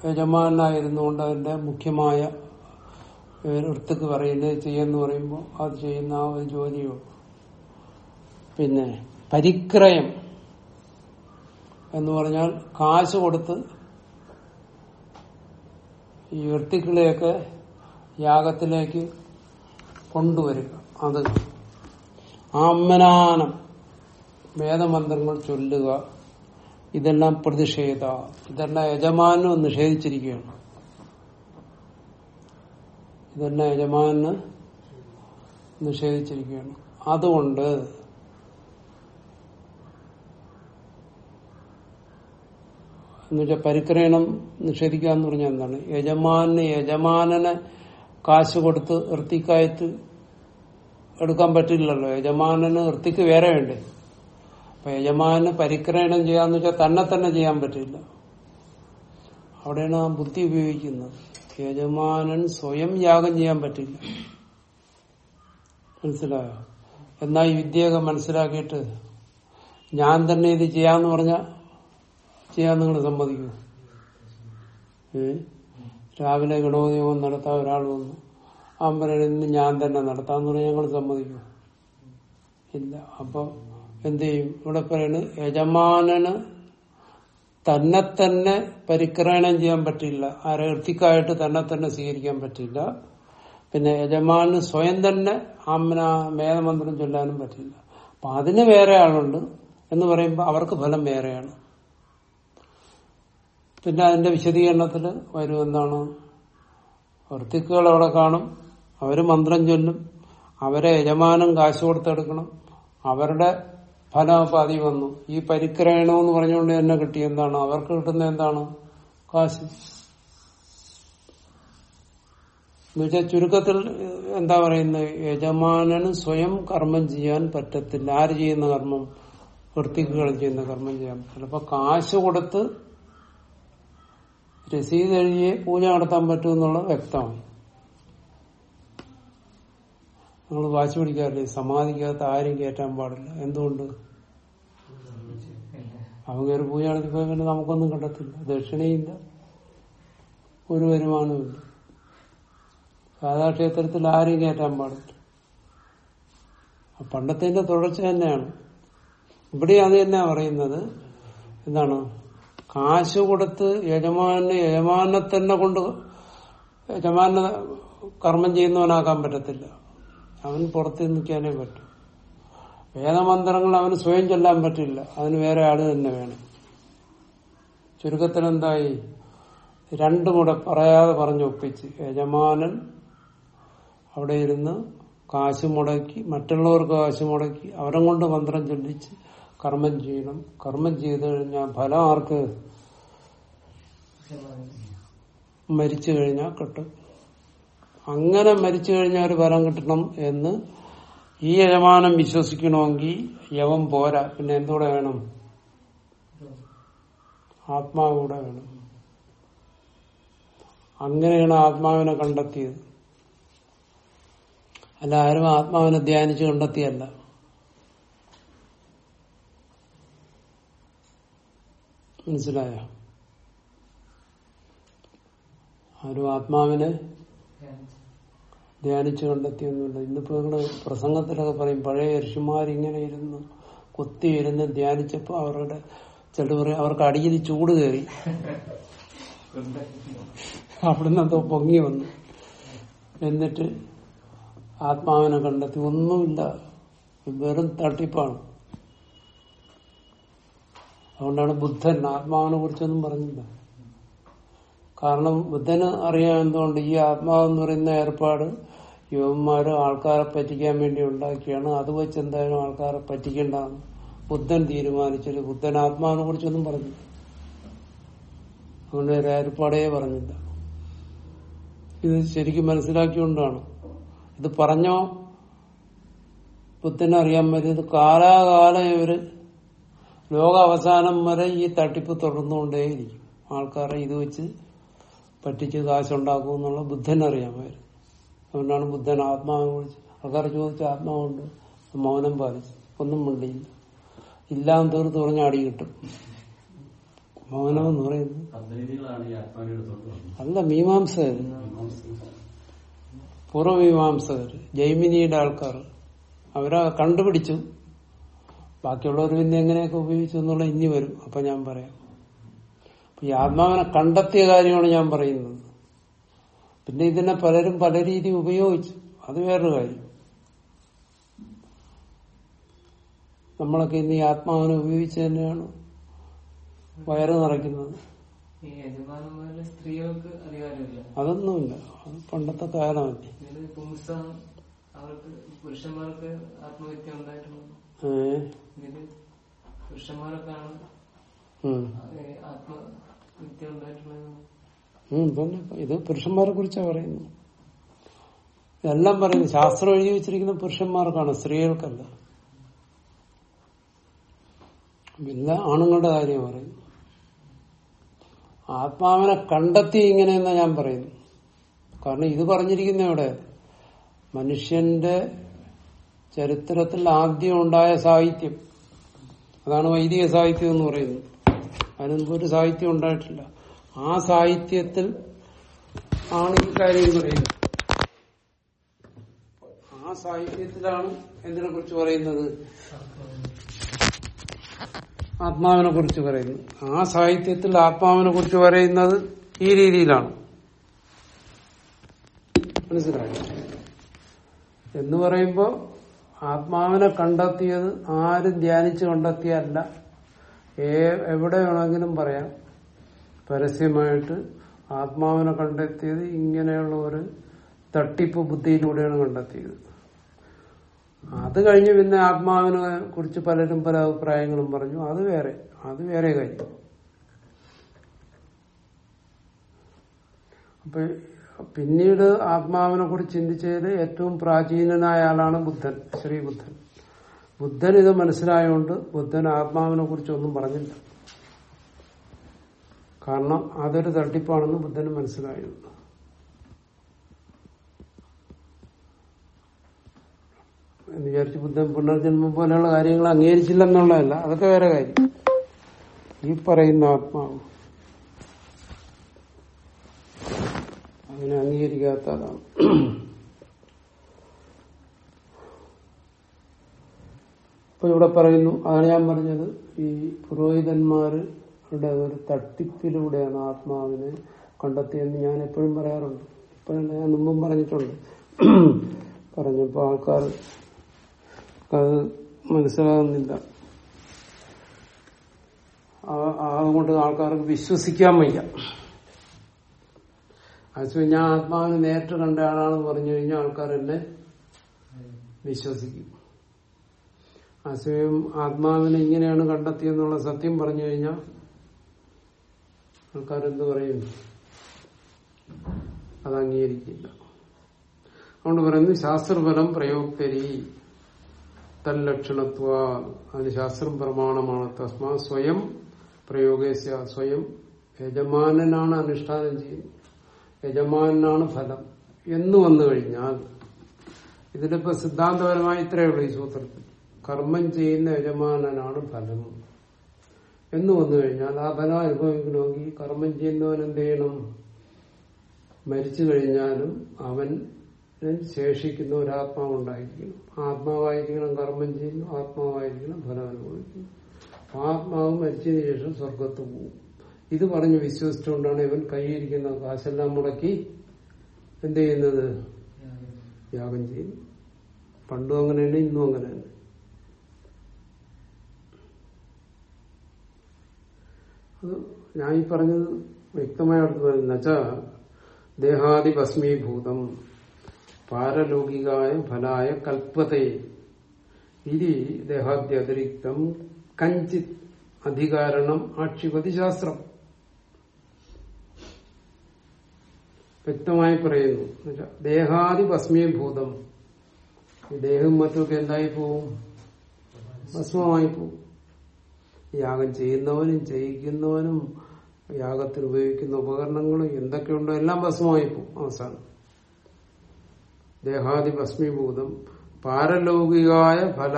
യജമാനായിരുന്നുകൊണ്ട് അതിന്റെ മുഖ്യമായ വൃത്തിക്ക് പറയുന്നത് ചെയ്യുമെന്ന് പറയുമ്പോൾ അത് ചെയ്യുന്ന ആ ഒരു ജോലിയോ പിന്നെ പരിക്രയം എന്ന് പറഞ്ഞാൽ കാശ് കൊടുത്ത് ഈ വൃത്തിക്കളെയൊക്കെ യാഗത്തിലേക്ക് കൊണ്ടുവരിക. അത് ആമനാനം വേദമന്ത്രങ്ങൾ ചൊല്ലുക. ഇതെല്ലാം പ്രതിഷേധ. ഇതെല്ലാം യജമാനും നിഷേധിച്ചിരിക്കുകയാണ്. ഇതെല്ലാം യജമാന് നിഷേധിച്ചിരിക്കുകയാണ്. അതുകൊണ്ട് എന്നുവെച്ചാൽ പരിക്രയണം നിഷേധിക്കുക എന്ന് പറഞ്ഞാൽ എന്താണ്? യജമാനെ യജമാനനെ കാശ് കൊടുത്ത് ഇർത്തിക്കായത്ത് എടുക്കാൻ പറ്റില്ലല്ലോ. യജമാനന് ഇർത്തിക്ക് വേറെ വേണ്ടേ? അപ്പൊ യജമാനെ പരിക്രയണം ചെയ്യാന്ന് വെച്ചാൽ തന്നെ തന്നെ ചെയ്യാൻ പറ്റില്ല. അവിടെയാണ് ബുദ്ധി ഉപയോഗിക്കുന്നത്. യജമാനൻ സ്വയം യാഗം ചെയ്യാൻ പറ്റില്ല. മനസ്സിലായോ? എന്നാ ഈ വിദ്യയൊക്കെ മനസ്സിലാക്കിയിട്ട് ഞാൻ തന്നെ ഇത് ചെയ്യാന്ന് പറഞ്ഞ ചെയ്യാൻ നിങ്ങൾ സമ്മതിക്കൂ. രാവിലെ ഗണോദ്യോഗം നടത്താൻ ഒരാൾ വന്നു. അമ്പലം ഇന്ന് ഞാൻ തന്നെ നടത്താന്ന് പറഞ്ഞാൽ ഞങ്ങൾ സമ്മതിക്കൂ. ഇല്ല. അപ്പൊ എന്ത് ചെയ്യും? ഇവിടെ പറയുന്നത് യജമാനന് തന്നെ തന്നെ പരിക്രമണം ചെയ്യാൻ പറ്റില്ല. ആരർത്ഥിക്കായിട്ട് തന്നെ തന്നെ സ്വീകരിക്കാൻ പറ്റില്ല. പിന്നെ യജമാന് സ്വയം തന്നെ ആമന മേധമന്ത്രം ചൊല്ലാനും പറ്റില്ല. അപ്പൊ അതിന് വേറെ ആളുണ്ട് എന്ന് പറയുമ്പോൾ അവർക്ക് ഫലം വേറെയാണ്. പിന്നെ അതിന്റെ വിശദീകരണത്തിൽ വരും എന്താണ്? വൃത്തിക്കുകൾ അവിടെ കാണും. അവർ മന്ത്രം ചൊല്ലും. അവരെ യജമാനം കാശ് കൊടുത്തെടുക്കണം. അവരുടെ ഫലോപാധി വന്നു. ഈ പരിക്രയണം എന്ന് പറഞ്ഞുകൊണ്ട് തന്നെ കിട്ടിയ എന്താണ്? അവർക്ക് കിട്ടുന്ന എന്താണ്? കാശ്. എന്നുവെച്ചാൽ ചുരുക്കത്തിൽ എന്താ പറയുന്നത്? യജമാനന് സ്വയം കർമ്മം ചെയ്യാൻ പറ്റത്തില്ല. ആര് ചെയ്യുന്ന കർമ്മം? വൃത്തിക്കുകൾ ചെയ്യുന്ന കർമ്മം ചെയ്യാൻ പറ്റില്ല അപ്പൊ കാശ് കൊടുത്ത് രസീത് എഴുതിയെ പൂജ നടത്താൻ പറ്റുമെന്നുള്ളത് വ്യക്തമാണ്. നമ്മൾ വാശി പിടിക്കാറില്ലേ? സമാധിക്കകത്ത് ആരും കയറ്റാൻ പാടില്ല. എന്തുകൊണ്ട്? അവൻ കയറി പൂജയാണെങ്കിൽ പോയി പിന്നെ നമുക്കൊന്നും കണ്ടെത്തില്ല ദക്ഷിണയില്ല. ഒരു വരുമാനമില്ല രാധാക്ഷേത്രത്തിൽ ആരും കയറ്റാൻ പാടില്ല. പണ്ടത്തിന്റെ തുടർച്ച തന്നെയാണ്. ഇവിടെ അത് തന്നെയാ പറയുന്നത്? എന്താണ്? കാശ് കൊടുത്ത് യജമാനെ യജമാനെ തന്നെ കൊണ്ട് യജമാനെ കർമ്മം ചെയ്യുന്നവനാക്കാൻ പറ്റത്തില്ല. അവൻ പുറത്ത് നിൽക്കാനേ പറ്റും. വേദമന്ത്രങ്ങൾ അവന് സ്വയം ചൊല്ലാൻ പറ്റില്ല. അതിന് വേറെ ആൾ തന്നെ വേണം. ചുരുക്കത്തിൽ എന്തായി രണ്ടും കൂടെ പറയാതെ പറഞ്ഞൊപ്പിച്ച് യജമാനൻ അവിടെ ഇരുന്ന് കാശ് മുടക്കി മറ്റുള്ളവർക്ക് കാശ് മുടക്കി അവരെ കൊണ്ട് മന്ത്രം ചൊല്ലിച്ച് കർമ്മം ചെയ്യണം. കർമ്മം ചെയ്തു കഴിഞ്ഞാൽ ഫലം ആർക്ക്? മരിച്ചു കഴിഞ്ഞാൽ കിട്ടും. അങ്ങനെ മരിച്ചു കഴിഞ്ഞാൽ ഒരു ഫലം കിട്ടണം എന്ന് ഈ യജമാനം വിശ്വസിക്കണമെങ്കിൽ യവം പോരാ. പിന്നെ എന്തുകൂടെ വേണം? ആത്മാവൂടെ വേണം. അങ്ങനെയാണ് ആത്മാവിനെ കണ്ടെത്തിയത്. അല്ല ആരും ആത്മാവിനെ ധ്യാനിച്ച് കണ്ടെത്തിയല്ല. മനസ്സിലായോ? ആരും ആത്മാവിനെ ധ്യാനിച്ചു കണ്ടെത്തിയൊന്നുമില്ല. ഇന്നിപ്പോ നിങ്ങൾ പ്രസംഗത്തിലൊക്കെ പറയും പഴയ ഋഷിമാരിങ്ങനെ ഇരുന്ന് കൊത്തി ഇരുന്ന് ധ്യാനിച്ചപ്പോ അവരുടെ ചിലർ പറയും അവർക്ക് അടിയിൽ ചൂട് കയറി. അവിടുന്ന് എന്തോ പൊങ്ങി വന്നു. എന്നിട്ട് ആത്മാവിനെ കണ്ടെത്തി. ഒന്നുമില്ല. വെറും തട്ടിപ്പാണ്. അതുകൊണ്ടാണ് ബുദ്ധൻ ആത്മാവിനെ കുറിച്ചൊന്നും പറഞ്ഞില്ല. കാരണം ബുദ്ധന് അറിയാൻ എന്തുകൊണ്ട് ഈ ആത്മാവെന്ന് പറയുന്ന ഏർപ്പാട് യുവന്മാര് ആൾക്കാരെ പറ്റിക്കാൻ വേണ്ടി ഉണ്ടാക്കിയാണ്. അത് വെച്ച് എന്തായാലും ആൾക്കാരെ പറ്റിക്കേണ്ടതാണ്. ബുദ്ധൻ തീരുമാനിച്ചത്. ബുദ്ധൻ ആത്മാവിനെ കുറിച്ചൊന്നും പറഞ്ഞില്ല. അതുകൊണ്ട് ഒരു ഏർപ്പാടേ പറഞ്ഞില്ല. ഇത് ശരിക്കും മനസ്സിലാക്കിക്കൊണ്ടാണ്. ഇത് പറഞ്ഞോ? ബുദ്ധനെ അറിയാൻ പറ്റിയത് കാലാകാലം ഇവർ ലോക അവസാനം വരെ ഈ തട്ടിപ്പ് തുടർന്നുകൊണ്ടേയിരിക്കും. ആൾക്കാരെ ഇത് വെച്ച് പറ്റിച്ച് കാശുണ്ടാക്കും എന്നുള്ള ബുദ്ധനറിയാമായിരുന്നു അതുകൊണ്ടാണ് ബുദ്ധൻ ആത്മാവിനെ കുറിച്ച് ആൾക്കാർ ചോദിച്ച ആത്മാവുണ്ട്. മൗനം പാലിച്ചു. ഒന്നും മിണ്ടിയില്ല. ഇല്ലാന്ന് തീർത്ത് പറഞ്ഞ അടി കിട്ടും. മൗനം എന്ന് പറയുന്നത് അല്ല മീമാംസകർ പൂർവമീമാംസകർ ജൈമിനിയുടെ ആൾക്കാർ. അവരാ കണ്ടുപിടിച്ചു. ബാക്കിയുള്ളവർ പിന്നെ എങ്ങനെയൊക്കെ ഉപയോഗിച്ചു എന്നുള്ള ഇനി വരും. അപ്പൊ ഞാൻ പറയാം. ഈ ആത്മാവിനെ കണ്ടെത്തിയ കാര്യമാണ് ഞാൻ പറയുന്നത്. പിന്നെ ഇതിനെ പലരും പല രീതി ഉപയോഗിച്ചു. അത് വേറൊരു കാര്യം. നമ്മളൊക്കെ ഇന്ന് ഈ ആത്മാവിനെ ഉപയോഗിച്ച് തന്നെയാണ് വയറ് നിറയ്ക്കുന്നത്. സ്ത്രീകൾക്ക് അധികാരമില്ല. അതൊന്നുമില്ല. അത് പണ്ടത്തെ കാലമല്ലേ. അവർക്ക് പുരുഷന്മാർക്ക് ആത്മഹത്യ ഇതിൽ പുരുഷന്മാർക്കാണ് ആത്മഹത്യ ഉണ്ടായിട്ടുള്ളത്. ഉം, പിന്നെ ഇത് പുരുഷന്മാരെ കുറിച്ചാണ് പറയുന്നത്. എല്ലാം പറയുന്നു ശാസ്ത്രം എഴുതി വെച്ചിരിക്കുന്ന പുരുഷന്മാർക്കാണ് സ്ത്രീകൾക്കല്ല. പിന്നെ ആണുങ്ങളുടെ കാര്യം പറയുന്നു. ആത്മാവിനെ കണ്ടെത്തി ഇങ്ങനെയെന്നാ ഞാൻ പറയുന്നു കാരണം ഇത് പറഞ്ഞിരിക്കുന്ന ഇവിടെ മനുഷ്യന്റെ ചരിത്രത്തിൽ ആദ്യം ഉണ്ടായ സാഹിത്യം. അതാണ് വൈദിക സാഹിത്യം എന്ന് പറയുന്നത്. അതിനൊന്നും ഒരു സാഹിത്യം ഉണ്ടായിട്ടില്ല. ആ സാഹിത്യത്തിൽ ആണ് ഈ കാര്യം പറയുന്നത്. ആ സാഹിത്യത്തിലാണ് എന്തിനെ കുറിച്ച് പറയുന്നത്? ആത്മാവിനെ കുറിച്ച് പറയുന്നു ആ സാഹിത്യത്തിൽ ആത്മാവിനെ കുറിച്ച് പറയുന്നത് ഈ രീതിയിലാണ്. മനസ്സിലായി? എന്ന് പറയുമ്പോ ആത്മാവിനെ കണ്ടെത്തിയത് ആരും ധ്യാനിച്ച് കണ്ടെത്തിയല്ല. എവിടെ വേണമെങ്കിലും പറയാം. പരസ്യമായിട്ട് ആത്മാവിനെ കണ്ടെത്തിയത് ഇങ്ങനെയുള്ള ഒരു തട്ടിപ്പ് ബുദ്ധിയിലൂടെയാണ് കണ്ടെത്തിയത്. അത് കഴിഞ്ഞ് പിന്നെ ആത്മാവിനെ കുറിച്ച് പലരും പല അഭിപ്രായങ്ങളും പറഞ്ഞു. അത് വേറെ അത് വേറെ കാര്യം. അപ്പൊ പിന്നീട് ആത്മാവിനെ കുറിച്ച് ചിന്തിച്ചത് ഏറ്റവും പ്രാചീനനായ ആളാണ് ബുദ്ധൻ ശ്രീബുദ്ധൻ. ബുദ്ധൻ ഇത് മനസ്സിലായതുകൊണ്ട് ബുദ്ധൻ ആത്മാവിനെ കുറിച്ചൊന്നും പറഞ്ഞില്ല. കാരണം അതൊരു തട്ടിപ്പാണെന്ന് ബുദ്ധന് മനസ്സിലായിരുന്നു എന്ന് വിചാരിച്ച് ബുദ്ധൻ പുനർജന്മം പോലെയുള്ള കാര്യങ്ങൾ അംഗീകരിച്ചില്ലെന്നുള്ളതല്ല അതൊക്കെ വേറെ കാര്യം. ഈ പറയുന്ന ആത്മാവ് അതിനെ അംഗീകരിക്കാത്ത അതാണ് അപ്പൊ ഇവിടെ പറയുന്നു അതാണ് ഞാൻ പറഞ്ഞത് ഈ പുരോഹിതന്മാരുടെ ഒരു തട്ടിപ്പിലൂടെയാണ് ആത്മാവിനെ കണ്ടെത്തിയെന്ന് ഞാൻ എപ്പോഴും പറയാറുണ്ട്. ഇപ്പോഴും ഞാൻ മുമ്പും പറഞ്ഞിട്ടുണ്ട്. പറഞ്ഞപ്പോ ആൾക്കാർ അത് മനസ്സിലാകുന്നില്ല. അതുകൊണ്ട് ആൾക്കാർക്ക് വിശ്വസിക്കാൻ വയ്യ. അത് ഞാൻ ആത്മാവിനെ നേരിട്ട് കണ്ട ആളാണെന്ന് പറഞ്ഞു കഴിഞ്ഞാൽ ആൾക്കാർ എന്നെ വിശ്വസിക്കും. അസമയം ആത്മാവിനെ ഇങ്ങനെയാണ് കണ്ടെത്തിയെന്നുള്ള സത്യം പറഞ്ഞു കഴിഞ്ഞാൽ ആൾക്കാരെന്ത് പറയും? അത് അംഗീകരിക്കില്ല. അതുകൊണ്ട് പറയുന്നു ശാസ്ത്രഫലം പ്രയോക്തരി. തല്ലക്ഷണത്വ അതിന് ശാസ്ത്രം പ്രമാണമാണ് തസ്മാ സ്വയം പ്രയോഗേസ്യ. സ്വയം യജമാനനാണ് അനുഷ്ഠാനം ചെയ്യുന്നത്. യജമാനാണ് ഫലം. എന്ന് വന്നു കഴിഞ്ഞാൽ ഇതിലിപ്പോ സിദ്ധാന്തപരമായി ഇത്രയേ ഉള്ളൂ ഈ സൂത്രത്തിൽ. കർമ്മം ചെയ്യുന്ന യജമാനനാണ് ഫലം. എന്ന് വന്നു കഴിഞ്ഞാൽ ആ ഫലം അനുഭവിക്കണമെങ്കിൽ കർമ്മം ചെയ്യുന്നവൻ എന്ത് ചെയ്യണം? മരിച്ചു കഴിഞ്ഞാലും അവൻ ശേഷിക്കുന്ന ഒരാത്മാവ് ഉണ്ടായിരിക്കണം ആത്മാവായിരിക്കണം കർമ്മം ചെയ്യുന്നു ആത്മാവായിരിക്കണം ഫലം അനുഭവിക്കുന്നു ആത്മാവ് മരിച്ചതിന് ശേഷം സ്വർഗത്ത് പോകും ഇത് പറഞ്ഞ് വിശ്വസിച്ചുകൊണ്ടാണ് ഇവൻ കൈയിരിക്കുന്ന കാശെല്ലാം മുടക്കി എന്ത് ചെയ്യുന്നത്? യാഗം ചെയ്യുന്നു. പണ്ടും അങ്ങനെയാണ് ഇന്നും അങ്ങനെയാണ് ഞാൻ ഈ പറഞ്ഞത് വ്യക്തമായ അടുത്ത് എന്നുവെച്ച ദേഹാദി ഭസ്മീഭൂതം പാരലൗകികായ ഫലായ കൽപ്പതയെ ഇരി ദേഹാദ്യതിരിക്തം കഞ്ചിത് അധികാരണം ആക്ഷിപതി ശാസ്ത്രം. വ്യക്തമായി പറയുന്നു. ദേഹാദി ഭസ്മീഭൂതം ദേഹം മറ്റുമൊക്കെ എന്തായി പോവും? ഭസ്മമായി പോവും. യാഗം ചെയ്യുന്നവനും ചെയ്യിക്കുന്നവനും യാഗത്തിൽ ഉപയോഗിക്കുന്ന ഉപകരണങ്ങളും എന്തൊക്കെയുണ്ടോ എല്ലാം ഭസ്മമായി പോകും അവസാനം ദേഹാദി ഭസ്മീഭൂതം പാരലൗകികായ ഫല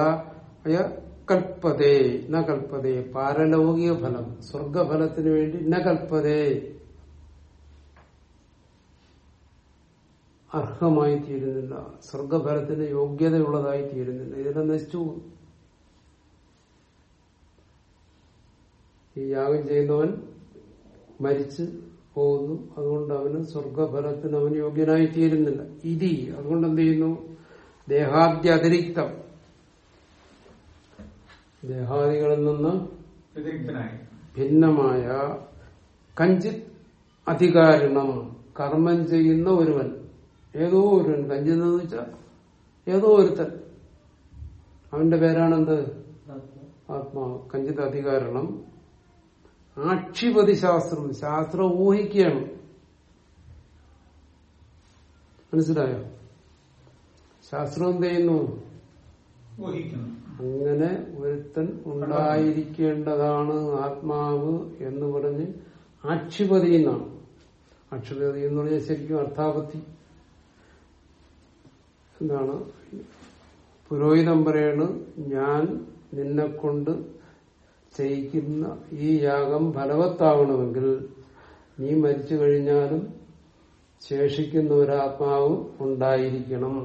കൽപ്പതേ ന കൽപ്പതേ പാരലൗകിക ഫലം സ്വർഗഫലത്തിന് വേണ്ടി ന കൽപ്പതേ അർഹമായി തീരുന്നില്ല സ്വർഗഫലത്തിന് യോഗ്യതയുള്ളതായി തീരുന്നില്ല ഇതെല്ലാം നശിച്ചു. ഈ യാഗം ചെയ്യുന്നവൻ മരിച്ച് പോകുന്നു. അതുകൊണ്ട് അവന് സ്വർഗഫലത്തിന് അവൻ യോഗ്യനായി തീരുന്നില്ല ഇതി. അതുകൊണ്ട് എന്ത് ചെയ്യുന്നു? ദേഹാദ്യതിരിക്തം. ദേഹാദികളിൽ നിന്ന് ഭിന്നമായ കഞ്ചിത് അധികാരണം കർമ്മം ചെയ്യുന്ന ഒരുവൻ. ഏതോ ഒരുവൻ. കഞ്ചിന്ന് വെച്ചാൽ ഏതോ ഒരുത്തൻ. അവന്റെ പേരാണെന്ത്? ആത്മാവ്. കഞ്ചിത് അധികാരണം. ആക്ഷിപതി ശാസ്ത്രം ശാസ്ത്രം ഊഹിക്കുകയാണ്. മനസ്സിലായോ? ശാസ്ത്രം എന്ത് ചെയ്യുന്നു? അങ്ങനെ ഒരുത്തൻ ഉണ്ടായിരിക്കേണ്ടതാണ് ആത്മാവ് എന്ന് പറഞ്ഞ് ആക്ഷിപതി എന്നാണ്. ആക്ഷിപതി എന്ന് പറഞ്ഞാൽ ശരിക്കും അർത്ഥാപത്തി. എന്താണ്? പുരോഹിതം പറയാണ് ഞാൻ നിന്നെ കൊണ്ട് ചെയ്യിക്കുന്ന ഈ യാഗം ഫലവത്താവണമെങ്കിൽ നീ മരിച്ചു കഴിഞ്ഞാലും ശേഷിക്കുന്ന ഒരാത്മാവ് ഉണ്ടായിരിക്കണം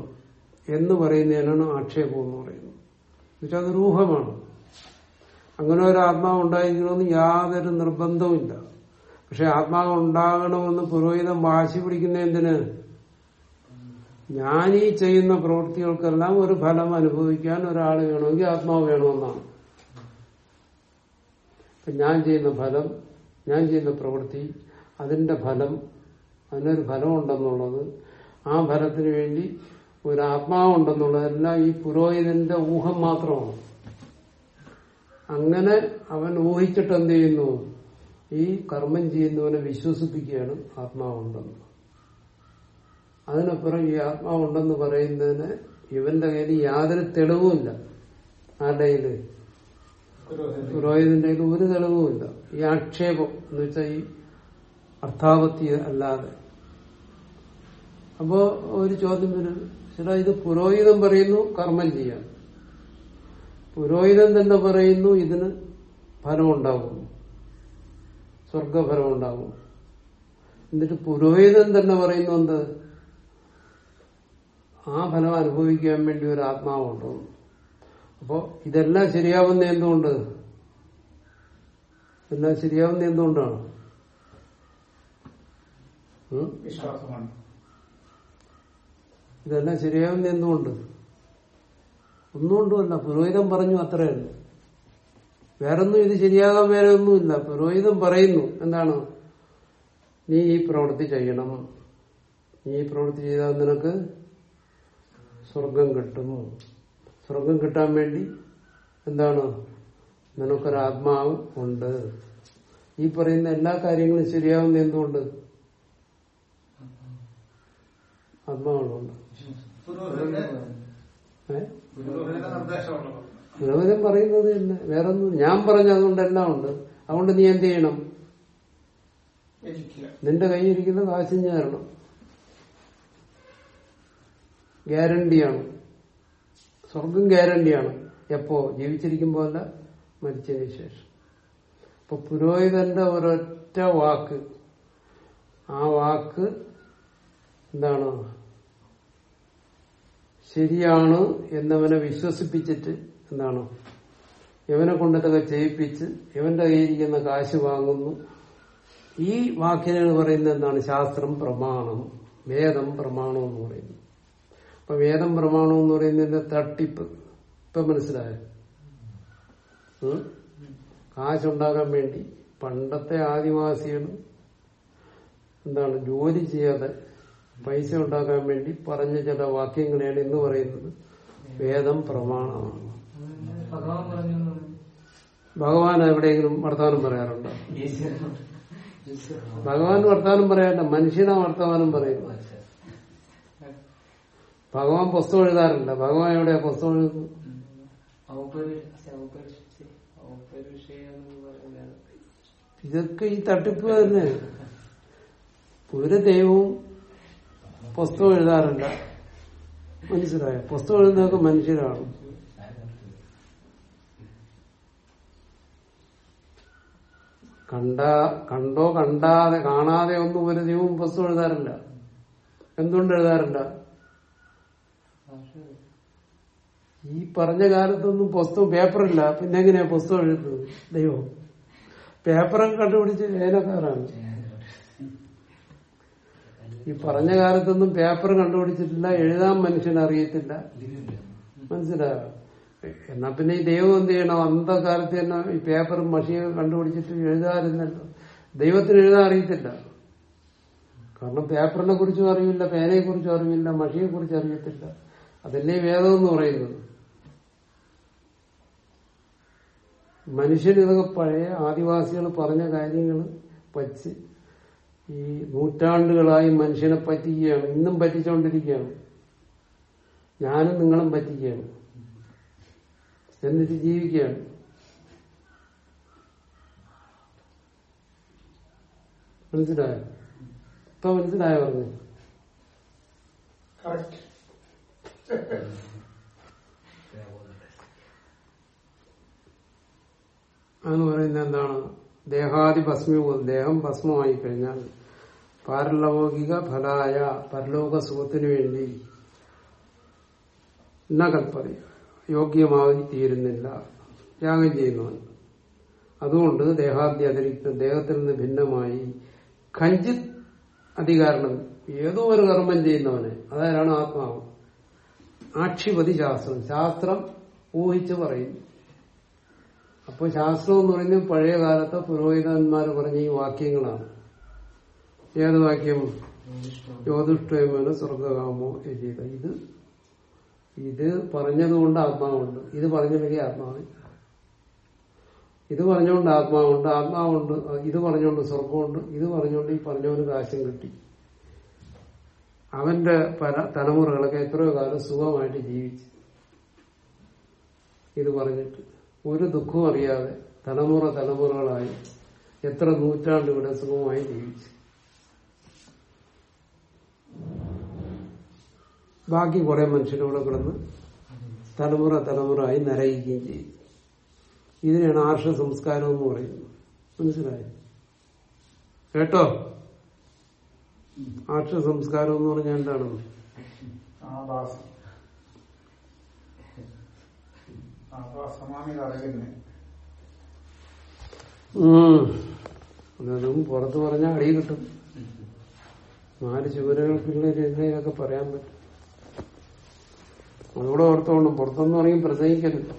എന്ന് പറയുന്നതിനാണ് ആക്ഷേപം എന്ന് പറയുന്നത്. എന്നുവെച്ചാൽ അത് രൂഹമാണ് അങ്ങനെ ഒരു ആത്മാവ് ഉണ്ടായിരിക്കണമെന്ന് യാതൊരു നിർബന്ധവുമില്ല. പക്ഷെ ആത്മാവ് ഉണ്ടാകണമെന്ന് പുരോഹിതം വാശി പിടിക്കുന്ന എന്തിന്? ഞാൻ ഈ ചെയ്യുന്ന പ്രവൃത്തികൾക്കെല്ലാം ഒരു ഫലം അനുഭവിക്കാൻ ഒരാൾ വേണമെങ്കിൽ ആത്മാവ് വേണമെന്നാണ്. ഞാൻ ചെയ്യുന്ന ഫലം ഞാൻ ചെയ്യുന്ന പ്രവൃത്തി അതിന്റെ ഫലം അതിനൊരു ഫലമുണ്ടെന്നുള്ളത് ആ ഫലത്തിന് വേണ്ടി ഒരു ആത്മാവുണ്ടെന്നുള്ളതെല്ലാം ഈ പുരോഹിതന്റെ ഊഹം മാത്രമാണ്. അങ്ങനെ അവൻ ഊഹിച്ചിട്ട് എന്ത് ചെയ്യുന്നു ഈ കർമ്മം ചെയ്യുന്നവനെ വിശ്വസിപ്പിക്കുകയാണ് ആത്മാവുണ്ടെന്ന്. അതിനപ്പുറം ഈ ആത്മാവുണ്ടെന്ന് പറയുന്നതിന് ഇവന്റെ കയ്യിൽ യാതൊരു തെളിവുമില്ല. ആരുടെ പുരോഹിതന്റെ ഒരു തെളിവുമില്ല ഈ ആക്ഷേപം എന്ന് വെച്ചാൽ ഈ അർത്ഥാപത്തി അല്ലാതെ. അപ്പോ ഒരു ചോദ്യം വരും. ചേട്ടാ ഇത് പുരോഹിതം പറയുന്നു കർമ്മം ചെയ്യാൻ. പുരോഹിതൻ തന്നെ പറയുന്നു ഇതിന് ഫലമുണ്ടാകും സ്വർഗഫലം ഉണ്ടാകും എന്നിട്ട് പുരോഹിതൻ തന്നെ പറയുന്നു എന്ത്? ആ ഫലം അനുഭവിക്കാൻ വേണ്ടി ഒരു ആത്മാവുണ്ടോ അപ്പോ ഇതെല്ലാം ശരിയാവുന്ന എന്തുകൊണ്ട്? എല്ലാം ശരിയാവുന്ന എന്തുകൊണ്ടാണ്? വിശ്വാസമാണ്. ഇതെല്ലാം ശരിയാവുന്ന എന്തുകൊണ്ട്? ഒന്നുകൊണ്ടുമല്ല പുരോഹിതം പറഞ്ഞു അത്രയല്ല വേറൊന്നും ഇത് ശരിയാകാൻ വേറെ ഒന്നുമില്ല. പുരോഹിതം പറയുന്നു എന്താണ്? നീ ഈ പ്രവൃത്തി ചെയ്യണം. നീ ഈ പ്രവൃത്തി ചെയ്താൽ നിനക്ക് സ്വർഗം കിട്ടും. സ്വർഗം കിട്ടാൻ വേണ്ടി എന്താണ്? നിനക്കൊരാത്മാവ് ഉണ്ട്. ഈ പറയുന്ന എല്ലാ കാര്യങ്ങളും ശരിയാവുന്ന എന്തുകൊണ്ട്? ആത്മാവുകളുണ്ട് പുരോഹിതൻ പറയുന്നത് തന്നെ. വേറൊന്നും ഞാൻ പറഞ്ഞ അതുകൊണ്ട് എല്ലാം ഉണ്ട്. അതുകൊണ്ട് നീ എന്ത് ചെയ്യണം? നിന്റെ നിന്റെ കയ്യിരിക്കുന്ന കാശിഞ്ഞ് തരണം. ഗ്യാരണ്ടിയാണ്. സ്വർഗം ഗ്യാരണ്ടിയാണ്. എപ്പോ? ജീവിച്ചിരിക്കുമ്പോ അല്ല മരിച്ചതിന് ശേഷം. അപ്പൊ പുരോഹിതന്റെ ഒരൊറ്റ വാക്ക്. ആ വാക്ക് എന്താണ്? ശരിയാണ് എന്നവനെ വിശ്വസിപ്പിച്ചിട്ട് എന്താണ്? ഇവനെ കൊണ്ടതൊക്കെ ചെയ്യിപ്പിച്ച് ഇവന്റെ കയ്യിരിക്കുന്ന കാശ് വാങ്ങുന്നു. ഈ വാക്യങ്ങൾ പറയുന്നത് എന്താണ്? ശാസ്ത്രം പ്രമാണം വേദം പ്രമാണം എന്ന് പറയുന്നു. അപ്പൊ വേദം പ്രമാണം എന്ന് പറയുന്നതിന്റെ തട്ടിപ്പ്. ഇപ്പൊ മനസ്സിലായോ? കാശുണ്ടാക്കാൻ വേണ്ടി പണ്ടത്തെ ആദിവാസികൾ എന്താണ് ജോലി ചെയ്യാതെ പൈസ ഉണ്ടാക്കാൻ വേണ്ടി പറഞ്ഞ ചില വാക്യങ്ങളെയാണ് ഇന്ന് പറയുന്നത്. വേദം പ്രമാണമാണ്. ഭഗവാൻ എവിടെയെങ്കിലും വർത്തമാനം പറയാറുണ്ടോ. ഭഗവാൻ വർത്തമാനം പറയാറില്ല. മനുഷ്യനാ വർത്തമാനം പറയുന്നത്. ഭഗവാൻ പുസ്തകം എഴുതാറില്ല ഭഗവാൻ എവിടെയാ പുസ്തകം എഴുതുന്നത്? ഇതൊക്കെ ഈ തട്ടിപ്പ് തന്നെ. ഒരു ദൈവവും പുസ്തകം എഴുതാറില്ല. മനുഷ്യരായ പുസ്തകം എഴുതുന്നതൊക്കെ മനുഷ്യരാണ്. കണ്ട കണ്ടോ കണ്ടാതെ കാണാതെ ഒന്നും ഒരു ദൈവവും പുസ്തകം എഴുതാറില്ല. എന്തുകൊണ്ട് എഴുതാറില്ല? ഈ പറഞ്ഞ കാലത്തൊന്നും പുസ്തകം പേപ്പറില്ല. പിന്നെ എങ്ങനെയാ പുസ്തകം എഴുതുന്നത്? ദൈവം. പേപ്പറൊക്കെ കണ്ടുപിടിച്ച് വേലക്കാരാണ് ഈ പറഞ്ഞ കാലത്തൊന്നും പേപ്പർ കണ്ടുപിടിച്ചിട്ടില്ല. എഴുതാൻ മനുഷ്യനറിയത്തില്ല മനസ്സിലായോ? എന്നാ പിന്നെ ഈ ദൈവം എന്ത് ചെയ്യണം? അന്നത്തെ കാലത്ത് തന്നെ ഈ പേപ്പറും മഷിയൊക്കെ കണ്ടുപിടിച്ചിട്ട് എഴുതാറില്ലല്ലോ ദൈവത്തിന് എഴുതാൻ അറിയത്തില്ല. കാരണം പേപ്പറിനെ കുറിച്ചും അറിയില്ല പേനയെ കുറിച്ചും അറിയില്ല മഷിയെ കുറിച്ച് അറിയത്തില്ല. അതല്ലേ വേദം എന്ന് പറയുന്നത്? മനുഷ്യൻ ഇതൊക്കെ പഴയ ആദിവാസികൾ പറഞ്ഞ കാര്യങ്ങൾ പറ്റിച്ച് ഈ നൂറ്റാണ്ടുകളായി മനുഷ്യനെ പറ്റിക്കുകയാണ്. ഇന്നും പറ്റിച്ചുകൊണ്ടിരിക്കുകയാണ് ഞാനും നിങ്ങളും പറ്റിക്കുകയാണ്. എന്നിട്ട് ജീവിക്കുകയാണ്. മനസ്സിലായോ? ഇപ്പൊ മനസ്സിലായോ പറഞ്ഞു അതെന്ന് പറയുന്നത് എന്താണ്? ദേഹാദി ഭസ്മീഭൂതം ദേഹം ഭസ്മമായി കഴിഞ്ഞാൽ പാരലൗകിക ഫലായ പരലോക സുഖത്തിനു വേണ്ടി നകൽപ്പതി യോഗ്യമായി തീരുന്നില്ല. യാഗം ചെയ്യുന്നവൻ. അതുകൊണ്ട് ദേഹാദ്യ അതിരിക്ത ദേഹത്തിൽ നിന്ന് ഭിന്നമായി കഞ്ചിത് അധികാരണം. ഏതോ ഒരു കർമ്മം ചെയ്യുന്നവന്. അതാരാണ് ആത്മാവ്? ആക്ഷിപതി ശാസ്ത്രം. ശാസ്ത്രം ഊഹിച്ച് പറയും. അപ്പോൾ ശാസ്ത്രം എന്ന് പറയുന്നത് പഴയ കാലത്തെ പുരോഹിതന്മാർ പറഞ്ഞ ഈ വാക്യങ്ങളാണ്. ഏത് വാക്യം? ജ്യോതിഷ്ഠേമന സ്വർഗകാമോ ചെയ്ത ഇത് ഇത് പറഞ്ഞതുകൊണ്ട് ആത്മാവുണ്ട്. ഇത് പറഞ്ഞില്ലെങ്കിൽ ആത്മാവില്ല. ഇത് പറഞ്ഞുകൊണ്ട് ആത്മാവുണ്ട് ആത്മാവുണ്ട് ഇത് പറഞ്ഞുകൊണ്ട് സ്വർഗമുണ്ട് ഇത് പറഞ്ഞുകൊണ്ട് ഈ പറഞ്ഞവന് കാശം കിട്ടി. അവന്റെ പല തലമുറകളൊക്കെ എത്രയോ കാലം സുഖമായിട്ട് ജീവിച്ചു. ഇത് പറഞ്ഞിട്ട് ഒരു ദുഃഖവും അറിയാതെ തലമുറ തലമുറകളായി എത്ര നൂറ്റാണ്ട് ഇവിടെ സുഖമായി ജീവിച്ചു. ബാക്കി കുറെ മനുഷ്യരിവിടെ കിടന്ന് തലമുറ തലമുറ ആയി നരയിക്കുകയും ചെയ്യും ഇതിനെയാണ് ആർഷ സംസ്കാരം എന്ന് പറയുന്നത്. മനസ്സിലായോ? കേട്ടോ? ആർഷ സംസ്കാരം എന്ന് പറഞ്ഞാൽ എന്താണ്? അതും പുറത്ത് പറഞ്ഞാൽ അടി കിട്ടും. നാല് ചുവരുകൾക്കുള്ളിൽ ഇരുന്ന് ഇതൊക്കെ പറയാൻ പറ്റും. അതുകൂടെ ഓർത്തോളും പുറത്തൊന്നും ഇറങ്ങി പ്രസംഗിക്കരുത്.